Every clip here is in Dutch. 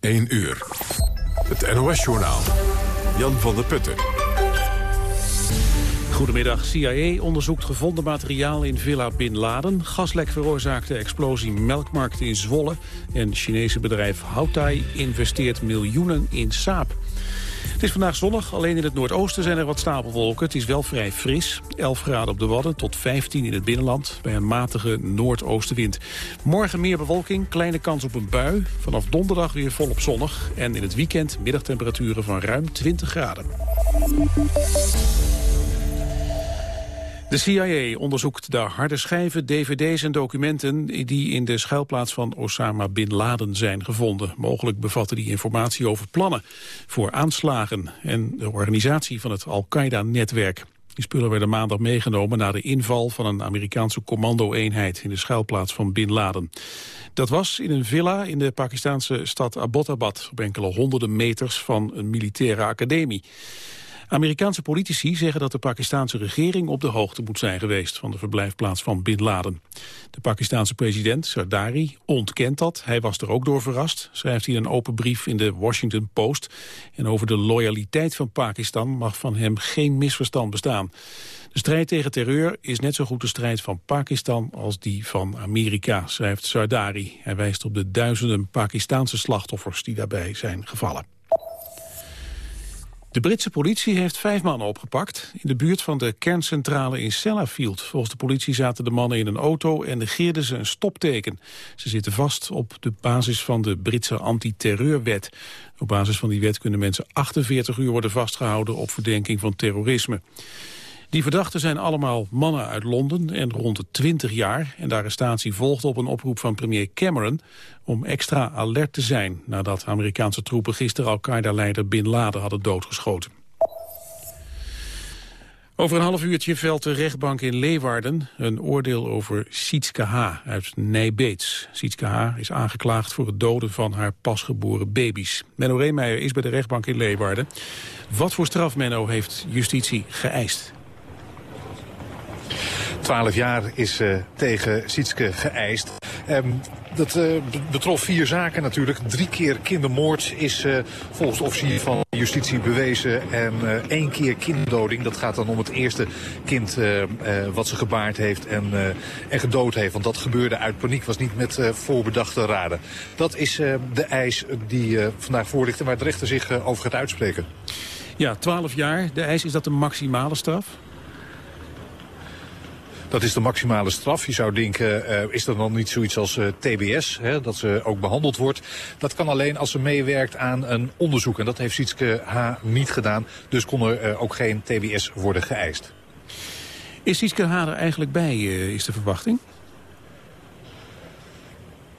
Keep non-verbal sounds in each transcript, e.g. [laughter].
1 uur. Het NOS-journaal. Jan van der Putten. Goedemiddag. CIA onderzoekt gevonden materiaal in Villa Bin Laden. Gaslek veroorzaakte explosie melkmarkt in Zwolle. En Chinese bedrijf Houtai investeert miljoenen in Saab. Het is vandaag zonnig, alleen in het noordoosten zijn er wat stapelwolken. Het is wel vrij fris, 11 graden op de Wadden tot 15 in het binnenland... bij een matige noordoostenwind. Morgen meer bewolking, kleine kans op een bui. Vanaf donderdag weer volop zonnig. En in het weekend middagtemperaturen van ruim 20 graden. De CIA onderzoekt de harde schijven, dvd's en documenten... die in de schuilplaats van Osama Bin Laden zijn gevonden. Mogelijk bevatten die informatie over plannen voor aanslagen... en de organisatie van het Al-Qaeda-netwerk. Die spullen werden maandag meegenomen na de inval van een Amerikaanse commando-eenheid... in de schuilplaats van Bin Laden. Dat was in een villa in de Pakistanse stad Abbottabad... op enkele honderden meters van een militaire academie. Amerikaanse politici zeggen dat de Pakistanse regering op de hoogte moet zijn geweest van de verblijfplaats van Bin Laden. De Pakistanse president Sardari ontkent dat. Hij was er ook door verrast, schrijft hij een open brief in de Washington Post. En over de loyaliteit van Pakistan mag van hem geen misverstand bestaan. De strijd tegen terreur is net zo goed de strijd van Pakistan als die van Amerika, schrijft Sardari. Hij wijst op de duizenden Pakistanse slachtoffers die daarbij zijn gevallen. De Britse politie heeft vijf mannen opgepakt in de buurt van de kerncentrale in Sellafield. Volgens de politie zaten de mannen in een auto en negeerden ze een stopteken. Ze zitten vast op de basis van de Britse antiterreurwet. Op basis van die wet kunnen mensen 48 uur worden vastgehouden op verdenking van terrorisme. Die verdachten zijn allemaal mannen uit Londen en rond de 20 jaar. En de arrestatie volgde op een oproep van premier Cameron om extra alert te zijn... nadat Amerikaanse troepen gisteren Al-Qaeda-leider Bin Laden hadden doodgeschoten. Over een half uurtje velt de rechtbank in Leeuwarden een oordeel over Sietske H. uit Nijbeets. Sietske H. is aangeklaagd voor het doden van haar pasgeboren baby's. Menno Reemeijer is bij de rechtbank in Leeuwarden. Wat voor straf, Menno, heeft justitie geëist? 12 jaar is uh, tegen Sietske geëist. Um, dat uh, betrof vier zaken natuurlijk. Drie keer kindermoord is uh, volgens de officier van justitie bewezen. En één keer kinderdoding. Dat gaat dan om het eerste kind wat ze gebaard heeft en, gedood heeft. Want dat gebeurde uit paniek. Was niet met voorbedachte raden. Dat is de eis die vandaag voorligt en waar de rechter zich over gaat uitspreken. Ja, 12 jaar. De eis, is dat de maximale straf? Dat is de maximale straf. Je zou denken, uh, is er dan niet zoiets als uh, TBS, hè, dat ze ook behandeld wordt. Dat kan alleen als ze meewerkt aan een onderzoek. En dat heeft Sietske H. niet gedaan. Dus kon er uh, ook geen TBS worden geëist. Is Sietske H. er eigenlijk bij, is de verwachting?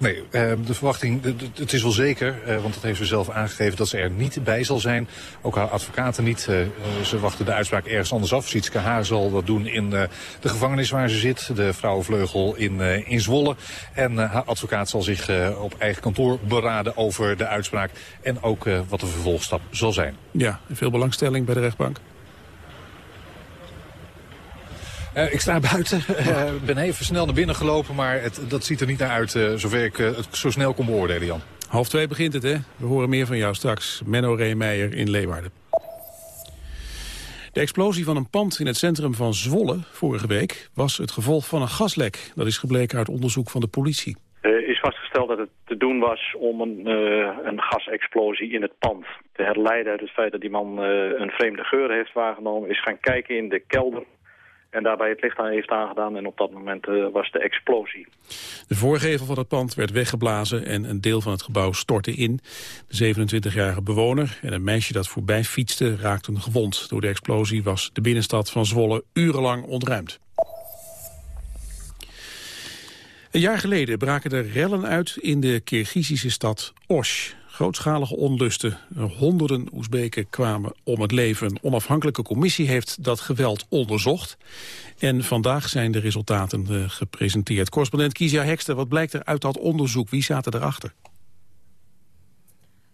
Nee, uh, de verwachting, het is wel zeker, uh, want dat heeft ze zelf aangegeven dat ze er niet bij zal zijn. Ook haar advocaten niet. Uh, ze wachten de uitspraak ergens anders af. Sietske Haar zal dat doen in de gevangenis waar ze zit, de vrouwenvleugel in, in Zwolle. En haar advocaat zal zich op eigen kantoor beraden over de uitspraak en ook wat de vervolgstap zal zijn. Ja, veel belangstelling bij de rechtbank. Uh, ik sta buiten. [laughs] Ik uh, ben even snel naar binnen gelopen, maar het, dat ziet er niet naar uit uh, zover ik het zo snel kon beoordelen, Jan. Half twee begint het, hè? We horen meer van jou straks. Menno Reemeijer in Leeuwarden. De explosie van een pand in het centrum van Zwolle vorige week was het gevolg van een gaslek. Dat is gebleken uit onderzoek van de politie. Er is vastgesteld dat het te doen was om een, een gasexplosie in het pand te herleiden uit het feit dat die man een vreemde geur heeft waargenomen. Is gaan kijken in de kelder en daarbij het licht aan heeft aangedaan en op dat moment uh, was de explosie. De voorgevel van het pand werd weggeblazen en een deel van het gebouw stortte in. De 27-jarige bewoner en een meisje dat voorbij fietste raakten gewond. Door de explosie was de binnenstad van Zwolle urenlang ontruimd. Een jaar geleden braken er rellen uit in de Kirgizische stad Osh. Grootschalige onlusten. Honderden Oezbeken kwamen om het leven. Een onafhankelijke commissie heeft dat geweld onderzocht. En vandaag zijn de resultaten uh, gepresenteerd. Correspondent Kizia Hekster, wat blijkt er uit dat onderzoek? Wie zaten erachter?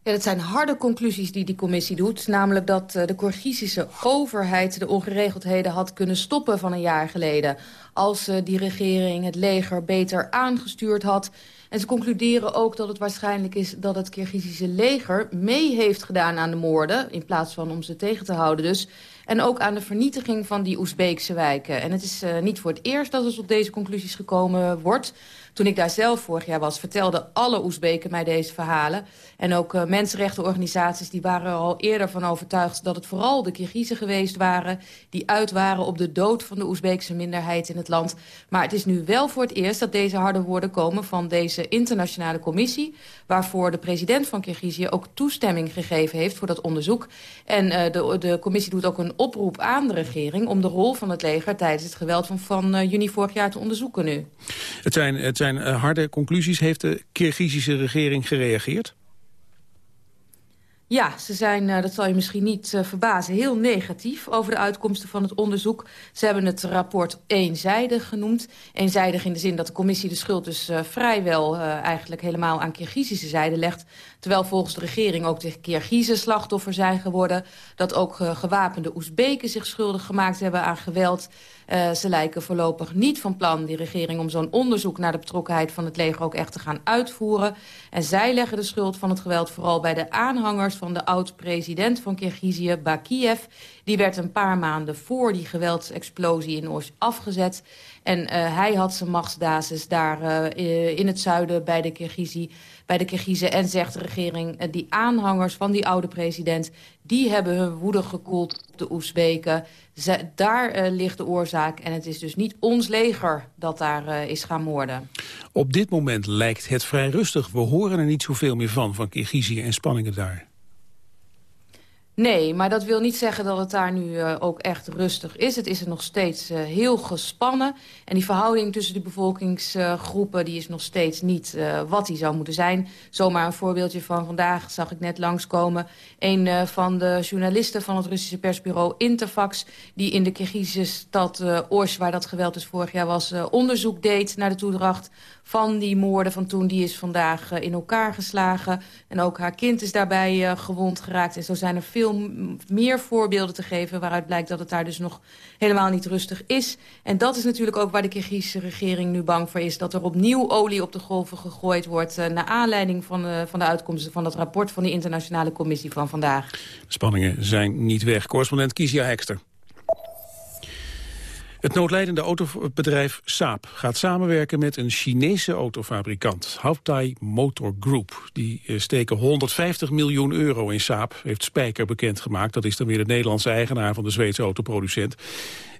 Ja, dat zijn harde conclusies die die commissie doet. Namelijk dat de Kirgizische overheid de ongeregeldheden had kunnen stoppen van een jaar geleden. Als die regering het leger beter aangestuurd had en ze concluderen ook dat het waarschijnlijk is dat het Kirgizische leger mee heeft gedaan aan de moorden... in plaats van om ze tegen te houden dus. En ook aan de vernietiging van die Oezbeekse wijken. En het is uh, niet voor het eerst dat er tot deze conclusies gekomen wordt. Toen ik daar zelf vorig jaar was, vertelden alle Oezbeken mij deze verhalen. En ook uh, mensenrechtenorganisaties die waren er al eerder van overtuigd... dat het vooral de Kirgizen geweest waren... die uit waren op de dood van de Oezbeekse minderheid in het land. Maar het is nu wel voor het eerst dat deze harde woorden komen... van deze internationale commissie... waarvoor de president van Kirgizië ook toestemming gegeven heeft voor dat onderzoek. En uh, de, de commissie doet ook een oproep aan de regering... om de rol van het leger tijdens het geweld van, van uh, juni vorig jaar te onderzoeken nu. Het zijn, het zijn uh, harde conclusies. Heeft de Kirgizische regering gereageerd? Ja, ze zijn, uh, dat zal je misschien niet uh, verbazen, heel negatief over de uitkomsten van het onderzoek. Ze hebben het rapport eenzijdig genoemd. Eenzijdig in de zin dat de commissie de schuld dus vrijwel eigenlijk helemaal aan Kirgizische zijde legt. Terwijl volgens de regering ook de Kirgizen slachtoffer zijn geworden. Dat ook gewapende Oezbeken zich schuldig gemaakt hebben aan geweld. Uh, ze lijken voorlopig niet van plan, die regering, om zo'n onderzoek naar de betrokkenheid van het leger ook echt te gaan uitvoeren. En zij leggen de schuld van het geweld vooral bij de aanhangers van de oud-president van Kirgizië, Bakiev. Die werd een paar maanden voor die geweldsexplosie in Oost afgezet. En uh, hij had zijn machtsbasis daar uh, in het zuiden bij de Kirgizie bij de Kirgizen. En zegt de regering, die aanhangers van die oude president... die hebben hun woede gekoeld op de Oezbeken. Daar uh, ligt de oorzaak. En het is dus niet ons leger dat daar uh, is gaan moorden. Op dit moment lijkt het vrij rustig. We horen er niet zoveel meer van, van Kirgizië en spanningen daar. Nee, maar dat wil niet zeggen dat het daar nu uh, ook echt rustig is. Het is er nog steeds uh, heel gespannen. En die verhouding tussen de bevolkingsgroepen... Uh, die is nog steeds niet wat die zou moeten zijn. Zomaar een voorbeeldje van vandaag zag ik net langskomen. Een van de journalisten van het Russische persbureau Interfax... die in de Kirgizische stad Osh, waar dat geweld dus vorig jaar was... onderzoek deed naar de toedracht van die moorden van toen. Die is vandaag in elkaar geslagen. En ook haar kind is daarbij gewond geraakt. En zo zijn er veel meer voorbeelden te geven... waaruit blijkt dat het daar dus nog helemaal niet rustig is. En dat is natuurlijk ook waar de Kyrgyzse regering nu bang voor is... dat er opnieuw olie op de golven gegooid wordt... Uh, naar aanleiding van, uh, van de uitkomsten van dat rapport... van de internationale commissie van vandaag. De spanningen zijn niet weg. Correspondent Kizia Hekster. Het noodlijdende autobedrijf Saab gaat samenwerken met een Chinese autofabrikant, Houtai Motor Group. Die eh, steken 150 miljoen euro in Saab, heeft Spijker bekendgemaakt. Dat is dan weer de Nederlandse eigenaar van de Zweedse autoproducent.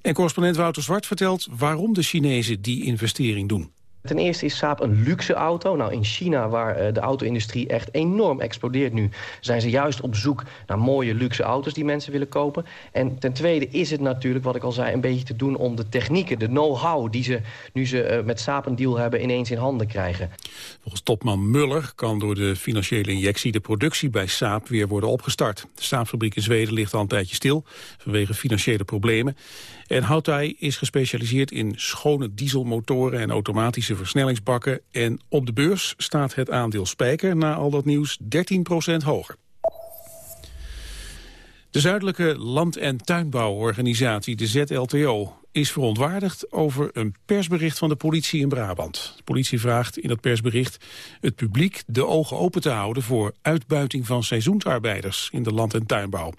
En correspondent Wouter Zwart vertelt waarom de Chinezen die investering doen. Ten eerste is Saab een luxe auto. Nou, in China, waar uh, de auto-industrie echt enorm explodeert nu... zijn ze juist op zoek naar mooie luxe auto's die mensen willen kopen. En ten tweede is het natuurlijk, wat ik al zei... een beetje te doen om de technieken, de know-how... die ze, nu ze uh, met Saab een deal hebben, ineens in handen krijgen. Volgens topman Muller kan door de financiële injectie... de productie bij Saab weer worden opgestart. De Saab-fabriek in Zweden ligt al een tijdje stil... vanwege financiële problemen. En Houtai is gespecialiseerd in schone dieselmotoren en automatische versnellingsbakken. En op de beurs staat het aandeel Spijker na al dat nieuws 13% hoger. De Zuidelijke Land- en Tuinbouworganisatie, de ZLTO, is verontwaardigd over een persbericht van de politie in Brabant. De politie vraagt in dat persbericht het publiek de ogen open te houden voor uitbuiting van seizoensarbeiders in de land- en tuinbouw.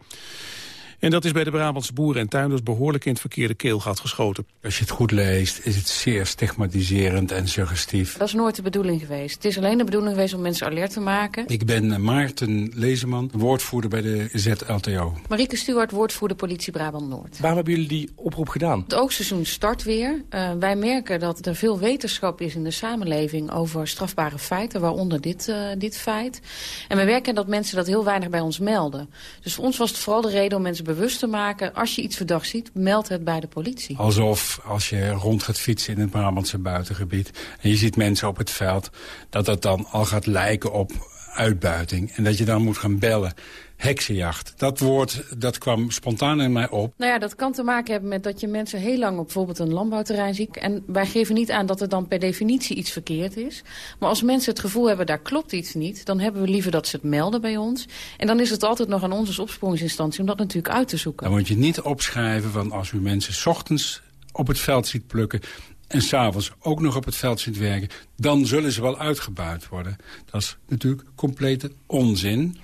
En dat is bij de Brabantse boeren en tuinders behoorlijk in het verkeerde keelgat geschoten. Als je het goed leest, is het zeer stigmatiserend en suggestief. Dat is nooit de bedoeling geweest. Het is alleen de bedoeling geweest om mensen alert te maken. Ik ben Maarten Lezeman, woordvoerder bij de ZLTO. Marieke Stuart, woordvoerder politie Brabant-Noord. Waarom hebben jullie die oproep gedaan? Het oogseizoen start weer. Uh, wij merken dat er veel wetenschap is in de samenleving over strafbare feiten, waaronder dit, uh, dit feit. En we merken dat mensen dat heel weinig bij ons melden. Dus voor ons was het vooral de reden om mensen bewust te maken... als je iets verdacht ziet, meld het bij de politie. Alsof als je rond gaat fietsen in het Brabantse buitengebied... en je ziet mensen op het veld, dat dat dan al gaat lijken op uitbuiting. En dat je dan moet gaan bellen heksenjacht. Dat woord dat kwam spontaan in mij op. Nou ja, dat kan te maken hebben met dat je mensen heel lang op bijvoorbeeld een landbouwterrein ziet. En wij geven niet aan dat er dan per definitie iets verkeerd is. Maar als mensen het gevoel hebben, daar klopt iets niet... dan hebben we liever dat ze het melden bij ons. En dan is het altijd nog aan ons als opsporingsinstantie om dat natuurlijk uit te zoeken. Dan moet je niet opschrijven van als u mensen s ochtends op het veld ziet plukken en s'avonds ook nog op het veld ziet werken... dan zullen ze wel uitgebuit worden. Dat is natuurlijk complete onzin.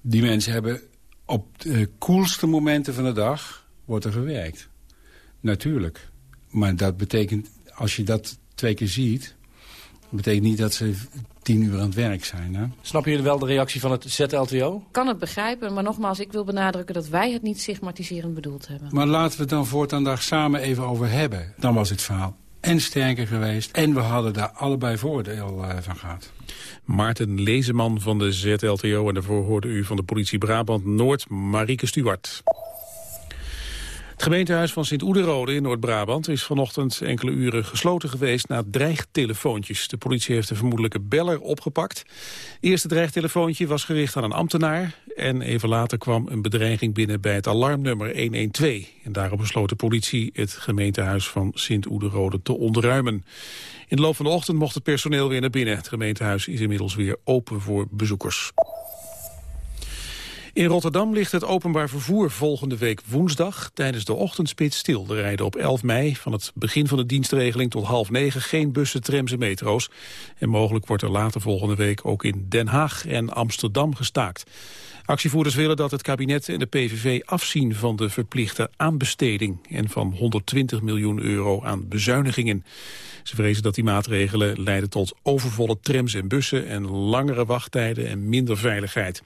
Die mensen hebben op de koelste momenten van de dag wordt er gewerkt. Natuurlijk. Maar dat betekent, als je dat twee keer ziet... betekent niet dat ze tien uur aan het werk zijn. Hè? Snap je wel de reactie van het ZLTO? Ik kan het begrijpen, maar nogmaals, ik wil benadrukken dat wij het niet stigmatiserend bedoeld hebben. Maar laten we het dan voortaan daar samen even over hebben. Dan was het verhaal en sterker geweest. En we hadden daar allebei voordeel uh, van gehad. Maarten Lezeman van de ZLTO en daarvoor hoorde u van de politie Brabant Noord, Marieke Stuart. Het gemeentehuis van Sint-Oederode in Noord-Brabant is vanochtend enkele uren gesloten geweest na dreigtelefoontjes. De politie heeft de vermoedelijke beller opgepakt. Eerste dreigtelefoontje was gericht aan een ambtenaar en even later kwam een bedreiging binnen bij het alarmnummer 112. En daarop besloot de politie het gemeentehuis van Sint-Oederode te ontruimen. In de loop van de ochtend mocht het personeel weer naar binnen. Het gemeentehuis is inmiddels weer open voor bezoekers. In Rotterdam ligt het openbaar vervoer volgende week woensdag tijdens de ochtendspits stil. Er rijden op 11 mei van het begin van de dienstregeling tot half negen geen bussen, trams en metro's. En mogelijk wordt er later volgende week ook in Den Haag en Amsterdam gestaakt. Actievoerders willen dat het kabinet en de PVV afzien van de verplichte aanbesteding en van 120 miljoen euro aan bezuinigingen. Ze vrezen dat die maatregelen leiden tot overvolle trams en bussen en langere wachttijden en minder veiligheid.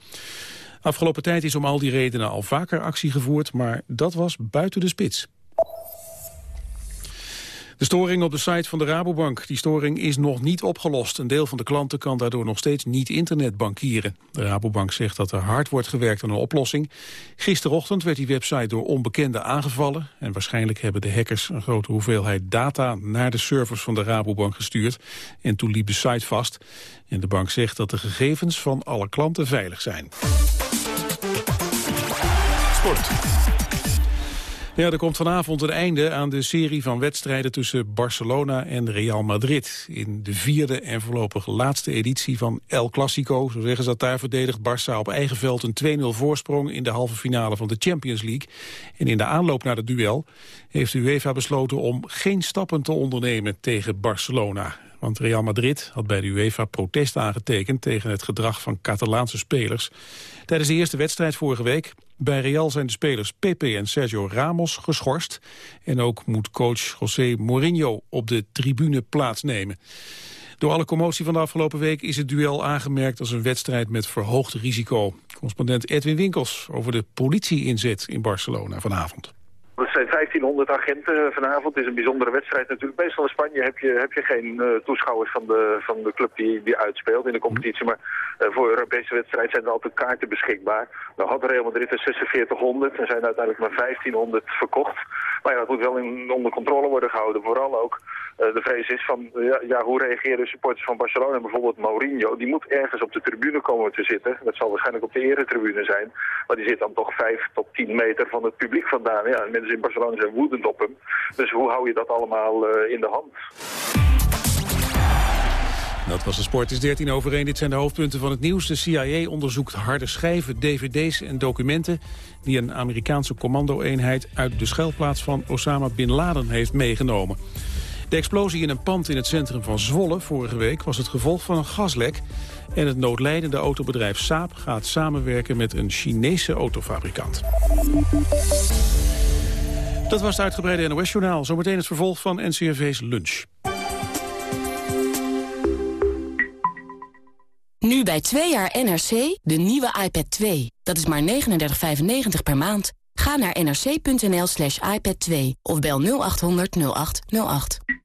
Afgelopen tijd is om al die redenen al vaker actie gevoerd, maar dat was buiten de spits. De storing op de site van de Rabobank. Die storing is nog niet opgelost. Een deel van de klanten kan daardoor nog steeds niet internetbankieren. De Rabobank zegt dat er hard wordt gewerkt aan een oplossing. Gisterochtend werd die website door onbekenden aangevallen. En waarschijnlijk hebben de hackers een grote hoeveelheid data naar de servers van de Rabobank gestuurd. En toen liep de site vast. En de bank zegt dat de gegevens van alle klanten veilig zijn. Ja, er komt vanavond een einde aan de serie van wedstrijden tussen Barcelona en Real Madrid. In de vierde en voorlopig laatste editie van El Clasico, zo zeggen ze dat daar, verdedigt Barça op eigen veld een 2-0 voorsprong in de halve finale van de Champions League. En in de aanloop naar het duel heeft de UEFA besloten om geen stappen te ondernemen tegen Barcelona. Want Real Madrid had bij de UEFA protest aangetekend tegen het gedrag van Catalaanse spelers. Tijdens de eerste wedstrijd vorige week bij Real zijn de spelers Pepe en Sergio Ramos geschorst. En ook moet coach José Mourinho op de tribune plaatsnemen. Door alle commotie van de afgelopen week is het duel aangemerkt als een wedstrijd met verhoogd risico. Correspondent Edwin Winkels over de politie-inzet in Barcelona vanavond. Er zijn 1500 agenten vanavond. Het is een bijzondere wedstrijd natuurlijk. Meestal in Spanje heb je, heb je geen uh, toeschouwers van de, van de club die, die uitspeelt in de competitie. Maar uh, voor Europese wedstrijd zijn er altijd kaarten beschikbaar. Nou had Real Madrid er 4600 en zijn uiteindelijk maar 1500 verkocht. Maar ja, dat moet wel in, onder controle worden gehouden. Vooral ook de vrees is van, ja, ja, hoe reageren de supporters van Barcelona? Bijvoorbeeld Mourinho, die moet ergens op de tribune komen te zitten. Dat zal waarschijnlijk op de eretribune zijn. Maar die zit dan toch 5 tot 10 meter van het publiek vandaan. Ja, mensen in Barcelona zijn woedend op hem. Dus hoe hou je dat allemaal uh, in de hand? Dat was de sport. Is 13 over 1. Dit zijn de hoofdpunten van het nieuws. De CIA onderzoekt harde schijven, dvd's en documenten... die een Amerikaanse commando-eenheid uit de schuilplaats van Osama Bin Laden heeft meegenomen. De explosie in een pand in het centrum van Zwolle vorige week... was het gevolg van een gaslek. En het noodlijdende autobedrijf Saab gaat samenwerken met een Chinese autofabrikant. Dat was het uitgebreide NOS-journaal. Zometeen het vervolg van NCRV's lunch. Nu bij 2 jaar NRC, de nieuwe iPad 2. Dat is maar 39,95 per maand. Ga naar nrc.nl slash iPad 2 of bel 0800 0808.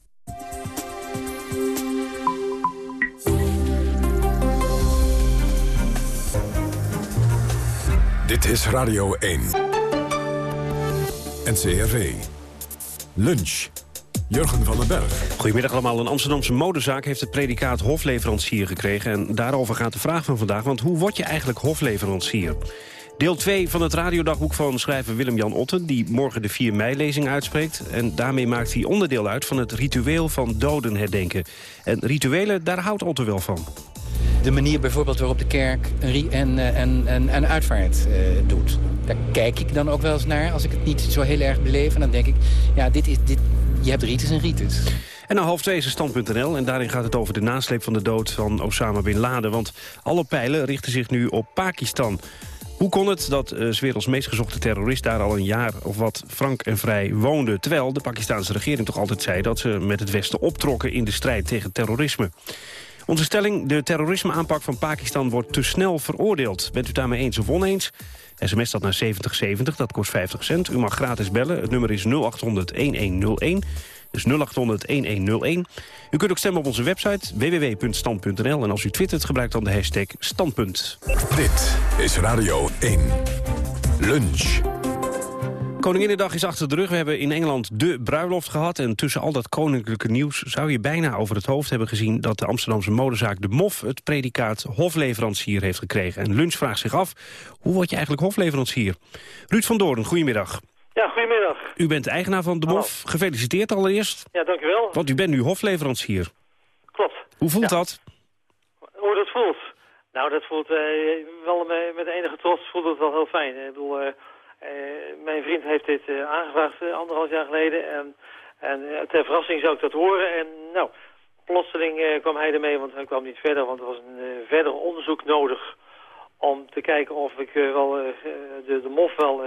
Dit is Radio 1. NCRV. Lunch. Jurgen van den Berg. Goedemiddag allemaal. Een Amsterdamse modezaak heeft het predicaat hofleverancier gekregen. En daarover gaat de vraag van vandaag. Want hoe word je eigenlijk hofleverancier? Deel 2 van het radiodagboek van schrijver Willem-Jan Otten... die morgen de 4 mei-lezing uitspreekt. En daarmee maakt hij onderdeel uit van het ritueel van doden herdenken. En rituelen, daar houdt Otten wel van. De manier bijvoorbeeld waarop de kerk een, en, en, en, een uitvaart uh, doet. Daar kijk ik dan ook wel eens naar als ik het niet zo heel erg beleef. En dan denk ik, ja, dit is, dit, je hebt rites en rites. En na half twee is stand.nl en daarin gaat het over de nasleep van de dood van Osama Bin Laden. Want alle pijlen richten zich nu op Pakistan. Hoe kon het dat uh, werelds meest gezochte terrorist daar al een jaar of wat frank en vrij woonde... terwijl de Pakistanse regering toch altijd zei dat ze met het Westen optrokken in de strijd tegen terrorisme? Onze stelling, de terrorismeaanpak van Pakistan wordt te snel veroordeeld. Bent u daarmee eens of oneens? SMS dat naar 7070, dat kost 50 cent. U mag gratis bellen, het nummer is 0800-1101. Dus 0800-1101. U kunt ook stemmen op onze website www.stand.nl. En als u twittert, gebruik dan de hashtag standpunt. Dit is Radio 1. Lunch. Koninginnedag is achter de rug. We hebben in Engeland de bruiloft gehad. En tussen al dat koninklijke nieuws zou je bijna over het hoofd hebben gezien... dat de Amsterdamse modezaak De Mof het predicaat hofleverancier heeft gekregen. En Lunch vraagt zich af, hoe word je eigenlijk hofleverancier? Ruud van Doorn, goedemiddag. Ja, goedemiddag. U bent eigenaar van De Mof. Gefeliciteerd allereerst. Ja, dankjewel. Want u bent nu hofleverancier. Klopt. Hoe voelt dat? Hoe dat voelt? Nou, dat voelt uh, wel met, enige trots voelt het wel heel fijn. Ik bedoel... Uh, mijn vriend heeft dit uh, aangevraagd uh, anderhalf jaar geleden. En, en ter verrassing zou ik dat horen. En nou, plotseling kwam hij ermee, want hij kwam niet verder. Want er was een verder onderzoek nodig om te kijken of ik wel de, de MOF wel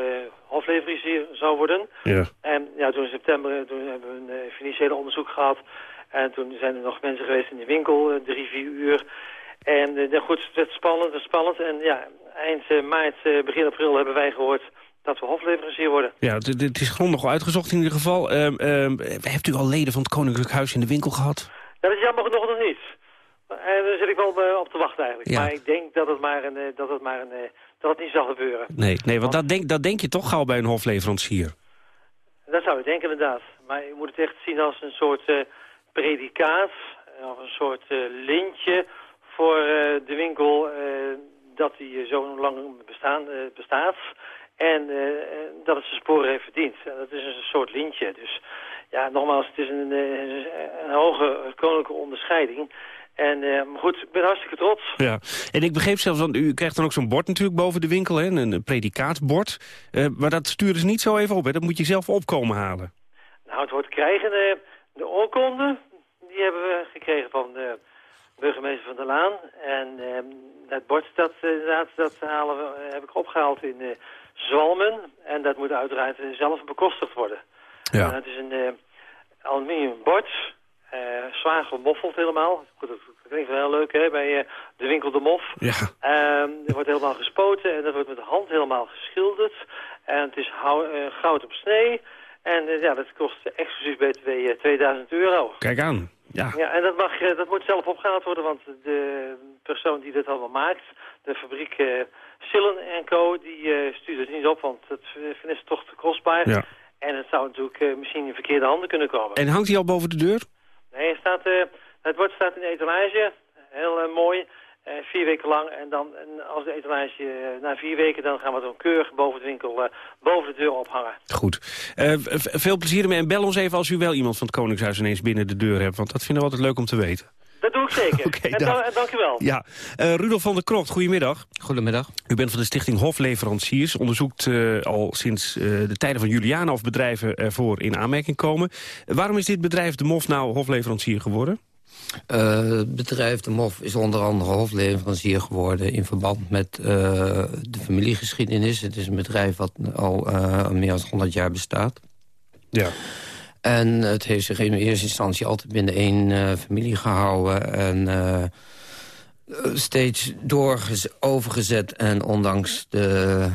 hofleverancier zou worden. Ja. En ja, toen in september toen hebben we een financiële onderzoek gehad. En toen zijn er nog mensen geweest in de winkel, drie, vier uur. En uh, goed, het werd spannend en spannend. En ja, eind maart, begin april hebben wij gehoord dat we hofleverancier worden. Ja, het is grondig al uitgezocht in ieder geval. Um, um, hebt u al leden van het Koninklijk Huis in de winkel gehad? Dat is jammer genoeg nog niet. En daar zit ik wel uh, op te wachten eigenlijk. Ja. Maar ik denk dat het maar een, uh, dat het maar een, uh, dat het niet zal gebeuren. Nee, nee want dat denk, dat denk je toch gauw bij een hofleverancier. Dat zou ik denken inderdaad. Maar je moet het echt zien als een soort predicaat. Of een soort lintje voor de winkel dat die zo lang bestaan, bestaat. En uh, dat het zijn sporen heeft verdiend. En dat is een soort lintje. Dus ja, nogmaals, het is een, een, een hoge koninklijke onderscheiding. En uh, goed, ik ben hartstikke trots. Ja, en ik begreep zelfs, want u krijgt dan ook zo'n bord natuurlijk boven de winkel, hè, een predicaatbord. Uh, maar dat sturen ze niet zo even op, hè? dat moet je zelf opkomen halen. Nou, het wordt krijgen, uh, de oorkonde, die hebben we gekregen van de burgemeester van der Laan. En dat bord, dat, inderdaad, dat halen we, heb ik opgehaald in zwalmen. En dat moet uiteraard zelf bekostigd worden. Ja. En het is een uh, aluminium bord, uh, zwaar gemoffeld helemaal. Dat klinkt wel heel leuk hè, bij uh, de winkel De Mof. Ja. Uh, er wordt helemaal gespoten en dat wordt met de hand helemaal geschilderd. En het is goud op snee. En ja, dat kost exclusief BTW 2000 euro. Kijk aan. Ja. ja, en dat, mag, dat moet zelf opgehaald worden, want de persoon die dit allemaal maakt, de fabriek uh, Sillen Co, die uh, stuurt het niet op, want dat vinden ze toch te kostbaar. Ja. En het zou natuurlijk uh, misschien in verkeerde handen kunnen komen. En hangt hij al boven de deur? Nee, het, staat, het bord staat in de etalage, heel mooi. Uh, vier weken lang. En dan en als de etalage uh, na vier weken, dan gaan we het dan keurig boven de winkel, uh, boven de deur ophangen. Goed. veel plezier ermee. En bel ons even als u wel iemand van het Koningshuis ineens binnen de deur hebt. Want dat vinden we altijd leuk om te weten. Dat doe ik zeker. [laughs] okay, en, dan, en dank u wel. Ja. Rudolf van der Krocht, goedemiddag. Goedemiddag. U bent van de stichting Hofleveranciers. Onderzoekt al sinds de tijden van Juliana of bedrijven ervoor in aanmerking komen. waarom is dit bedrijf de MOF nou hofleverancier geworden? Het bedrijf De Mof is onder andere hofleverancier geworden... in verband met uh, de familiegeschiedenis. Het is een bedrijf wat al uh, meer dan 100 jaar bestaat. Ja. En het heeft zich in eerste instantie altijd binnen één familie gehouden. En steeds doorgez- overgezet en ondanks de,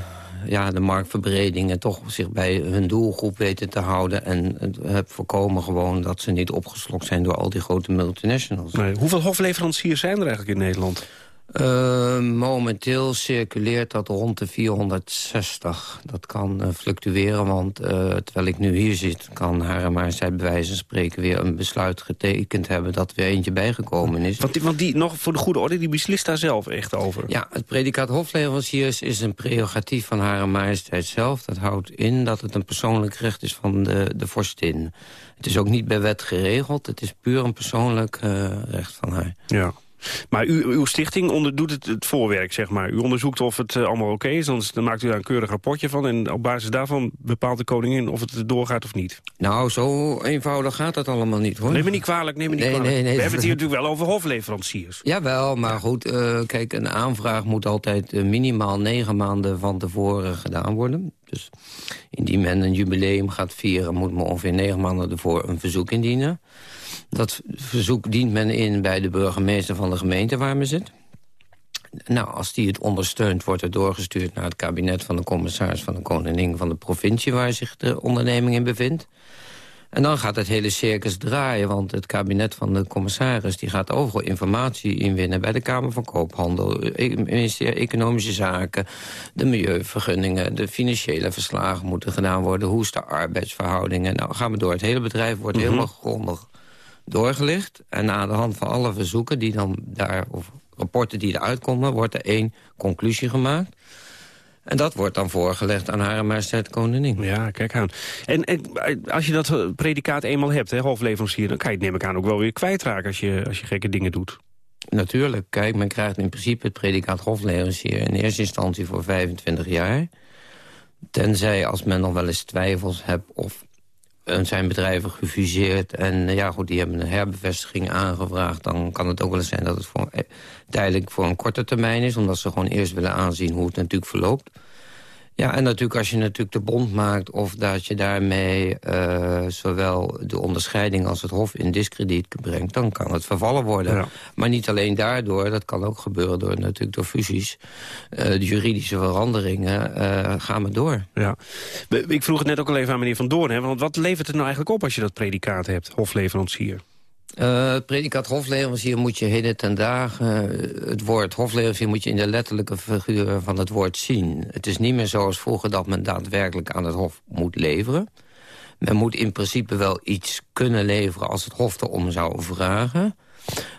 ja, de marktverbredingen... toch zich bij hun doelgroep weten te houden. En het heb voorkomen gewoon dat ze niet opgeslokt zijn... door al die grote multinationals. Nee. Hoeveel hofleveranciers zijn er eigenlijk in Nederland? Uh, momenteel circuleert dat rond de 460. Dat kan uh, fluctueren, want uh, terwijl ik nu hier zit... kan Hare Majesteit bij wijze van spreken weer een besluit getekend hebben... dat er eentje bijgekomen is. Want die, want die, nog voor de goede orde, die beslist daar zelf echt over? Ja, het predicaat hofleveranciers is een prerogatief van Hare Majesteit zelf. Dat houdt in dat het een persoonlijk recht is van de, de vorstin. Het is ook niet bij wet geregeld. Het is puur een persoonlijk recht van haar. Ja. Maar u, uw stichting onder, doet het, het voorwerk, zeg maar. U onderzoekt of het uh, allemaal oké is, dan, dan maakt u daar een keurig rapportje van... en op basis daarvan bepaalt de koningin of het doorgaat of niet. Nou, zo eenvoudig gaat dat allemaal niet, hoor. Neem me niet kwalijk, neem me niet nee, kwalijk. Nee, nee, We hebben het hier natuurlijk wel over hofleveranciers. [laughs] Jawel, maar goed, uh, kijk, een aanvraag moet altijd uh, minimaal negen maanden van tevoren gedaan worden. Dus indien men een jubileum gaat vieren, moet men ongeveer negen maanden ervoor een verzoek indienen. Dat verzoek dient men in bij de burgemeester van de gemeente waar men zit. Nou, als die het ondersteunt, wordt het doorgestuurd naar het kabinet van de commissaris van de koningin van de provincie waar zich de onderneming in bevindt. En dan gaat het hele circus draaien, want het kabinet van de commissaris... die gaat overal informatie inwinnen bij de Kamer van Koophandel... ministerie Economische Zaken, de milieuvergunningen... de financiële verslagen moeten gedaan worden, hoe is de arbeidsverhoudingen... nou gaan we door, het hele bedrijf wordt mm -hmm. helemaal grondig doorgelicht. En aan de hand van alle verzoeken die dan daar, of rapporten die eruit komen... wordt er één conclusie gemaakt. En dat wordt dan voorgelegd aan Hare Majesteit Koningin. Ja, kijk aan. En, en, als je dat predicaat eenmaal hebt, hè, hofleverancier... dan kan je het neem ik aan ook wel weer kwijtraken als je, als je gekke dingen doet. Natuurlijk. Kijk, men krijgt in principe het predicaat hofleverancier... in eerste instantie voor 25 jaar. Tenzij als men nog wel eens twijfels hebt... of zijn bedrijven gefuseerd en ja, goed, die hebben een herbevestiging aangevraagd... dan kan het ook wel eens zijn dat het voor, tijdelijk voor een korte termijn is... omdat ze gewoon eerst willen aanzien hoe het natuurlijk verloopt. Ja, en natuurlijk als je natuurlijk de bond maakt... of dat je daarmee uh, zowel de onderscheiding als het hof in discrediet brengt... dan kan het vervallen worden. Ja. Maar niet alleen daardoor, dat kan ook gebeuren door, natuurlijk door fusies. Uh, de juridische veranderingen uh, gaan we door. Ja. Ik vroeg het net ook al even aan meneer Van Doorn. Hè, want wat levert het nou eigenlijk op als je dat predicaat hebt, hofleverancier? Uh, het predicaat hofleverancier moet je heden ten dagen... het woord hofleverancier moet je in de letterlijke figuur van het woord zien. Het is niet meer zoals vroeger dat men daadwerkelijk aan het hof moet leveren. Men moet in principe wel iets kunnen leveren als het hof erom zou vragen...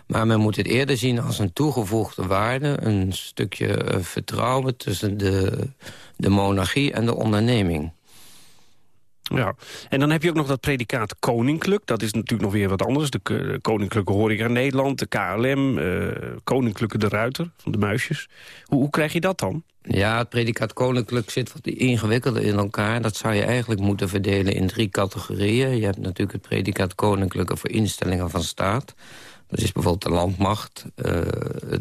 Maar men moet het eerder zien als een toegevoegde waarde... een stukje uh, vertrouwen tussen de, de monarchie en de onderneming. Ja, en dan heb je ook nog dat predicaat koninklijk. Dat is natuurlijk nog weer wat anders. De, de Koninklijke Horeca Nederland, de KLM, uh, Koninklijke de Ruiter van de Muisjes. Hoe, hoe krijg je dat dan? Ja, het predicaat koninklijk zit wat ingewikkelder in elkaar. Dat zou je eigenlijk moeten verdelen in drie categorieën. Je hebt natuurlijk het predicaat koninklijke voor instellingen van staat. Dat is bijvoorbeeld de landmacht, uh,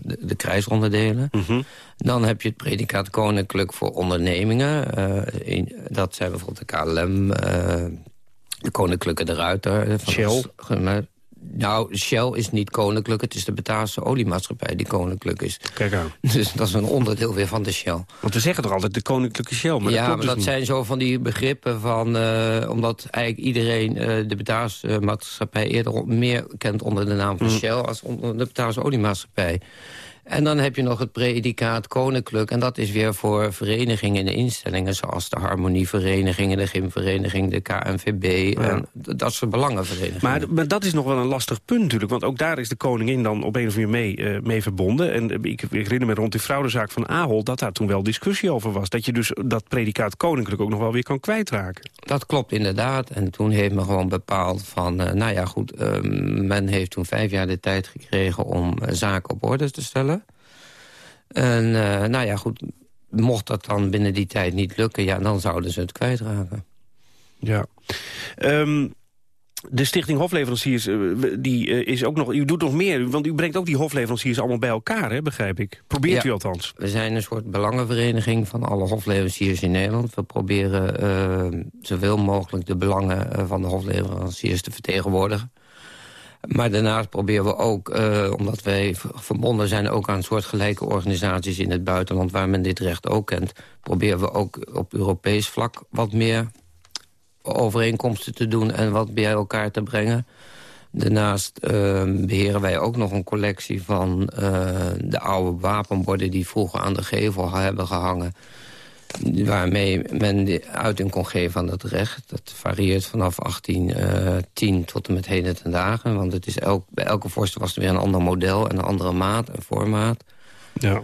de, de krijgsonderdelen. Mm -hmm. Dan heb je het predicaat koninklijk voor ondernemingen. Uh, in, dat zijn bijvoorbeeld de KLM, uh, de Koninklijke de Ruiter. Van Shell? Nou, Shell is niet koninklijk. Het is de Bataafse oliemaatschappij die koninklijk is. Kijk aan. [laughs] Dus dat is een onderdeel weer van de Shell. Want we zeggen toch altijd de koninklijke Shell? Maar ja, dat maar dat dus zijn zo van die begrippen van... Uh, omdat eigenlijk iedereen uh, de Bataafse maatschappij eerder meer kent onder de naam van mm. Shell... als onder de Bataafse oliemaatschappij. En dan heb je nog het predicaat koninklijk. En dat is weer voor verenigingen en instellingen... zoals de harmonieverenigingen, de gymvereniging, de KNVB... Ja. en dat soort belangenverenigingen. Maar, maar, dat is nog wel een lastig punt natuurlijk. Want ook daar is de koningin dan op een of andere manier mee, uh, mee verbonden. En uh, ik, ik, herinner me rond die fraudezaak van Ahold... dat daar toen wel discussie over was. Dat je dus dat predicaat koninklijk ook nog wel weer kan kwijtraken. Dat klopt inderdaad. En toen heeft men gewoon bepaald van... Uh, nou ja, goed, men heeft toen vijf jaar de tijd gekregen... om zaken op orde te stellen. En uh, nou ja, goed, mocht dat dan binnen die tijd niet lukken... ja, dan zouden ze het kwijtraken. Ja. Um, de Stichting Hofleveranciers, die uh, is ook nog... U doet nog meer, want u brengt ook die hofleveranciers allemaal bij elkaar, hè, begrijp ik. Probeert ja, u althans. We zijn een soort belangenvereniging van alle hofleveranciers in Nederland. We proberen uh, zoveel mogelijk de belangen van de hofleveranciers te vertegenwoordigen. Maar daarnaast proberen we ook, uh, omdat wij verbonden zijn... ook aan soortgelijke organisaties in het buitenland... waar men dit recht ook kent... proberen we ook op Europees vlak wat meer overeenkomsten te doen... en wat bij elkaar te brengen. Daarnaast uh, beheren wij ook nog een collectie van uh, de oude wapenborden... die vroeger aan de gevel hebben gehangen waarmee men de uiting kon geven aan dat recht. Dat varieert vanaf 1810 uh, tot en met heden ten dagen. Want het is elk, bij elke vorst was er weer een ander model... en een andere maat en formaat. Ja.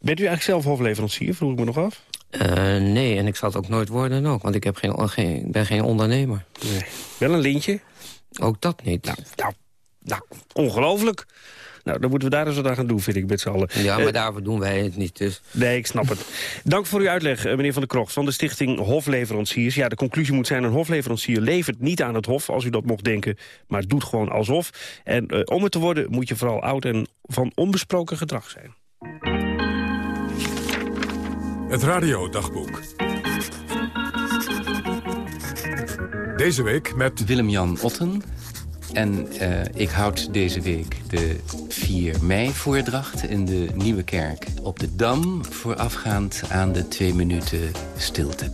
Bent u eigenlijk zelf hofleverancier, vroeg ik me nog af? Uh, nee, en ik zal het ook nooit worden ook. Want ik, heb geen, geen, ben geen ondernemer. Nee. Wel een lintje? Ook dat niet. Nou, nou, nou ongelooflijk. Nou, dan moeten we daar eens wat aan gaan doen, vind ik, met z'n allen. Ja, maar uh, daarvoor doen wij het niet, dus. Nee, ik snap het. Dank voor uw uitleg, eh, meneer Van der Krocht, van de stichting Hofleveranciers. Ja, de conclusie moet zijn, een hofleverancier levert niet aan het hof, als u dat mocht denken, maar doet gewoon alsof. En uh, om het te worden moet je vooral oud en van onbesproken gedrag zijn. Het radiodagboek. Deze week met Willem-Jan Otten. En uh, ik houd deze week de 4 mei-voordracht in de Nieuwe Kerk op de Dam... voorafgaand aan de twee minuten stilte.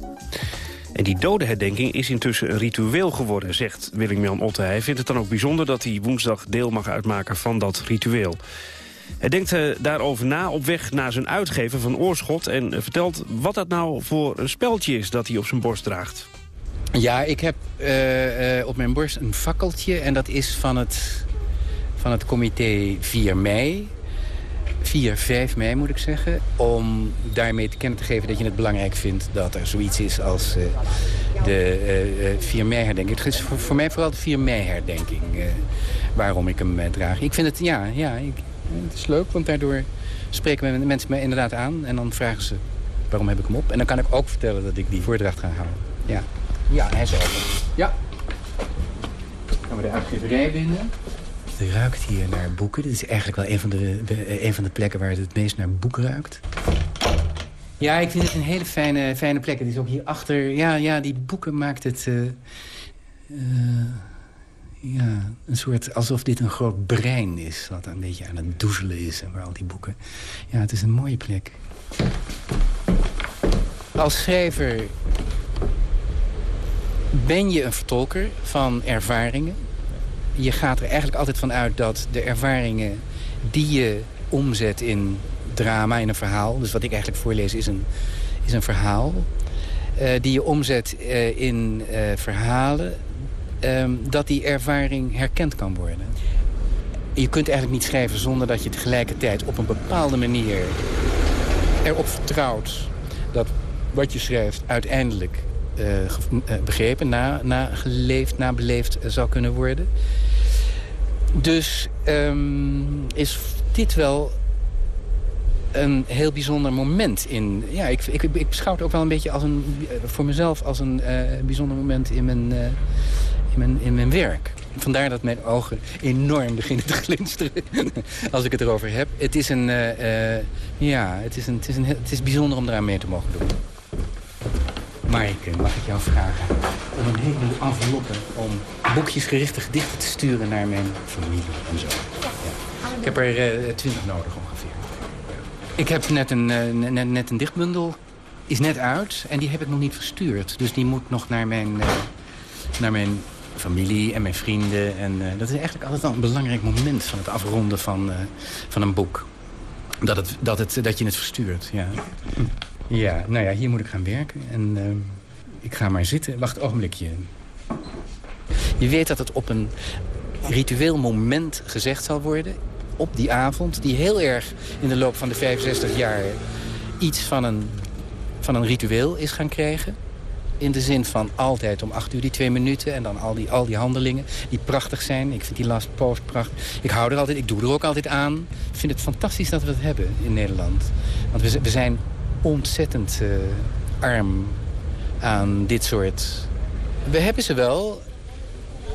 En die dodenherdenking is intussen een ritueel geworden, zegt Willem-Jan Otte. Hij vindt het dan ook bijzonder dat hij woensdag deel mag uitmaken van dat ritueel. Hij denkt uh, daarover na op weg naar zijn uitgever van Oorschot... en uh, vertelt wat dat nou voor een speldje is dat hij op zijn borst draagt. Ja, ik heb uh, uh, op mijn borst een fakkeltje en dat is van het, van het comité 4 mei. 4, 5 mei moet ik zeggen. Om daarmee te kennen te geven dat je het belangrijk vindt dat er zoiets is als uh, de 4 mei herdenking. Het is voor, mij vooral de 4 mei herdenking waarom ik hem draag. Ik vind het, ja, ja ik, het is leuk, want daardoor spreken mensen me inderdaad aan. En dan vragen ze waarom heb ik hem op. En dan kan ik ook vertellen dat ik die voordracht ga houden. Ja. Ja, hij is open. Ja. Gaan we de uitgeverij binnen. Het ruikt hier naar boeken. Dit is eigenlijk wel een van de, een van de plekken waar het het meest naar boek ruikt. Ja, ik vind het een hele fijne, fijne plek. Het is ook hier achter. Ja, ja die boeken maakt het... Uh, uh, ja, een soort alsof dit een groot brein is... wat een beetje aan het doezelen is, waar al die boeken... Ja, het is een mooie plek. Als schrijver ben je een vertolker van ervaringen. Je gaat er eigenlijk altijd van uit dat de ervaringen die je omzet in drama, in een verhaal... dus wat ik eigenlijk voorlees is een, is een verhaal... Uh, die je omzet uh, in uh, verhalen... Um, dat die ervaring herkend kan worden. Je kunt eigenlijk niet schrijven zonder dat je tegelijkertijd op een bepaalde manier erop vertrouwt... dat wat je schrijft uiteindelijk begrepen, na, na geleefd, na beleefd uh, zou kunnen worden. Dus um, is dit wel een heel bijzonder moment in... Ja, ik, ik, ik beschouw het ook wel een beetje als een, voor mezelf als een bijzonder moment in mijn, in, mijn, in mijn werk. Vandaar dat mijn ogen enorm beginnen te glinsteren [laughs] als ik het erover heb. Het is een, ja, het is, een, het, is een, het is bijzonder om eraan mee te mogen doen. Maaike, mag ik jou vragen om een heleboel enveloppen... om boekjes gerichte gedichten te sturen naar mijn familie en zo. Ja. Ik heb er uh, twintig nodig ongeveer. Ik heb net een, uh, net, een dichtbundel, is net uit en die heb ik nog niet verstuurd. Dus die moet nog naar mijn, uh, naar mijn familie en mijn vrienden. En dat is eigenlijk altijd wel een belangrijk moment van het afronden van, van een boek. Dat, het, dat, het, dat je het verstuurt, ja. Ja, nou ja, hier moet ik gaan werken. En uh, ik ga maar zitten. Wacht een ogenblikje. Je weet dat het op een ritueel moment gezegd zal worden. Op die avond, die heel erg in de loop van de 65 jaar... iets van een, van een ritueel is gaan krijgen. In de zin van altijd om acht uur die twee minuten... en dan al die, al die handelingen die prachtig zijn. Ik vind die last post prachtig. Ik hou er altijd, ik doe er ook altijd aan. Ik vind het fantastisch dat we het hebben in Nederland. Want we, we zijn ontzettend uh, arm aan dit soort... We hebben ze wel,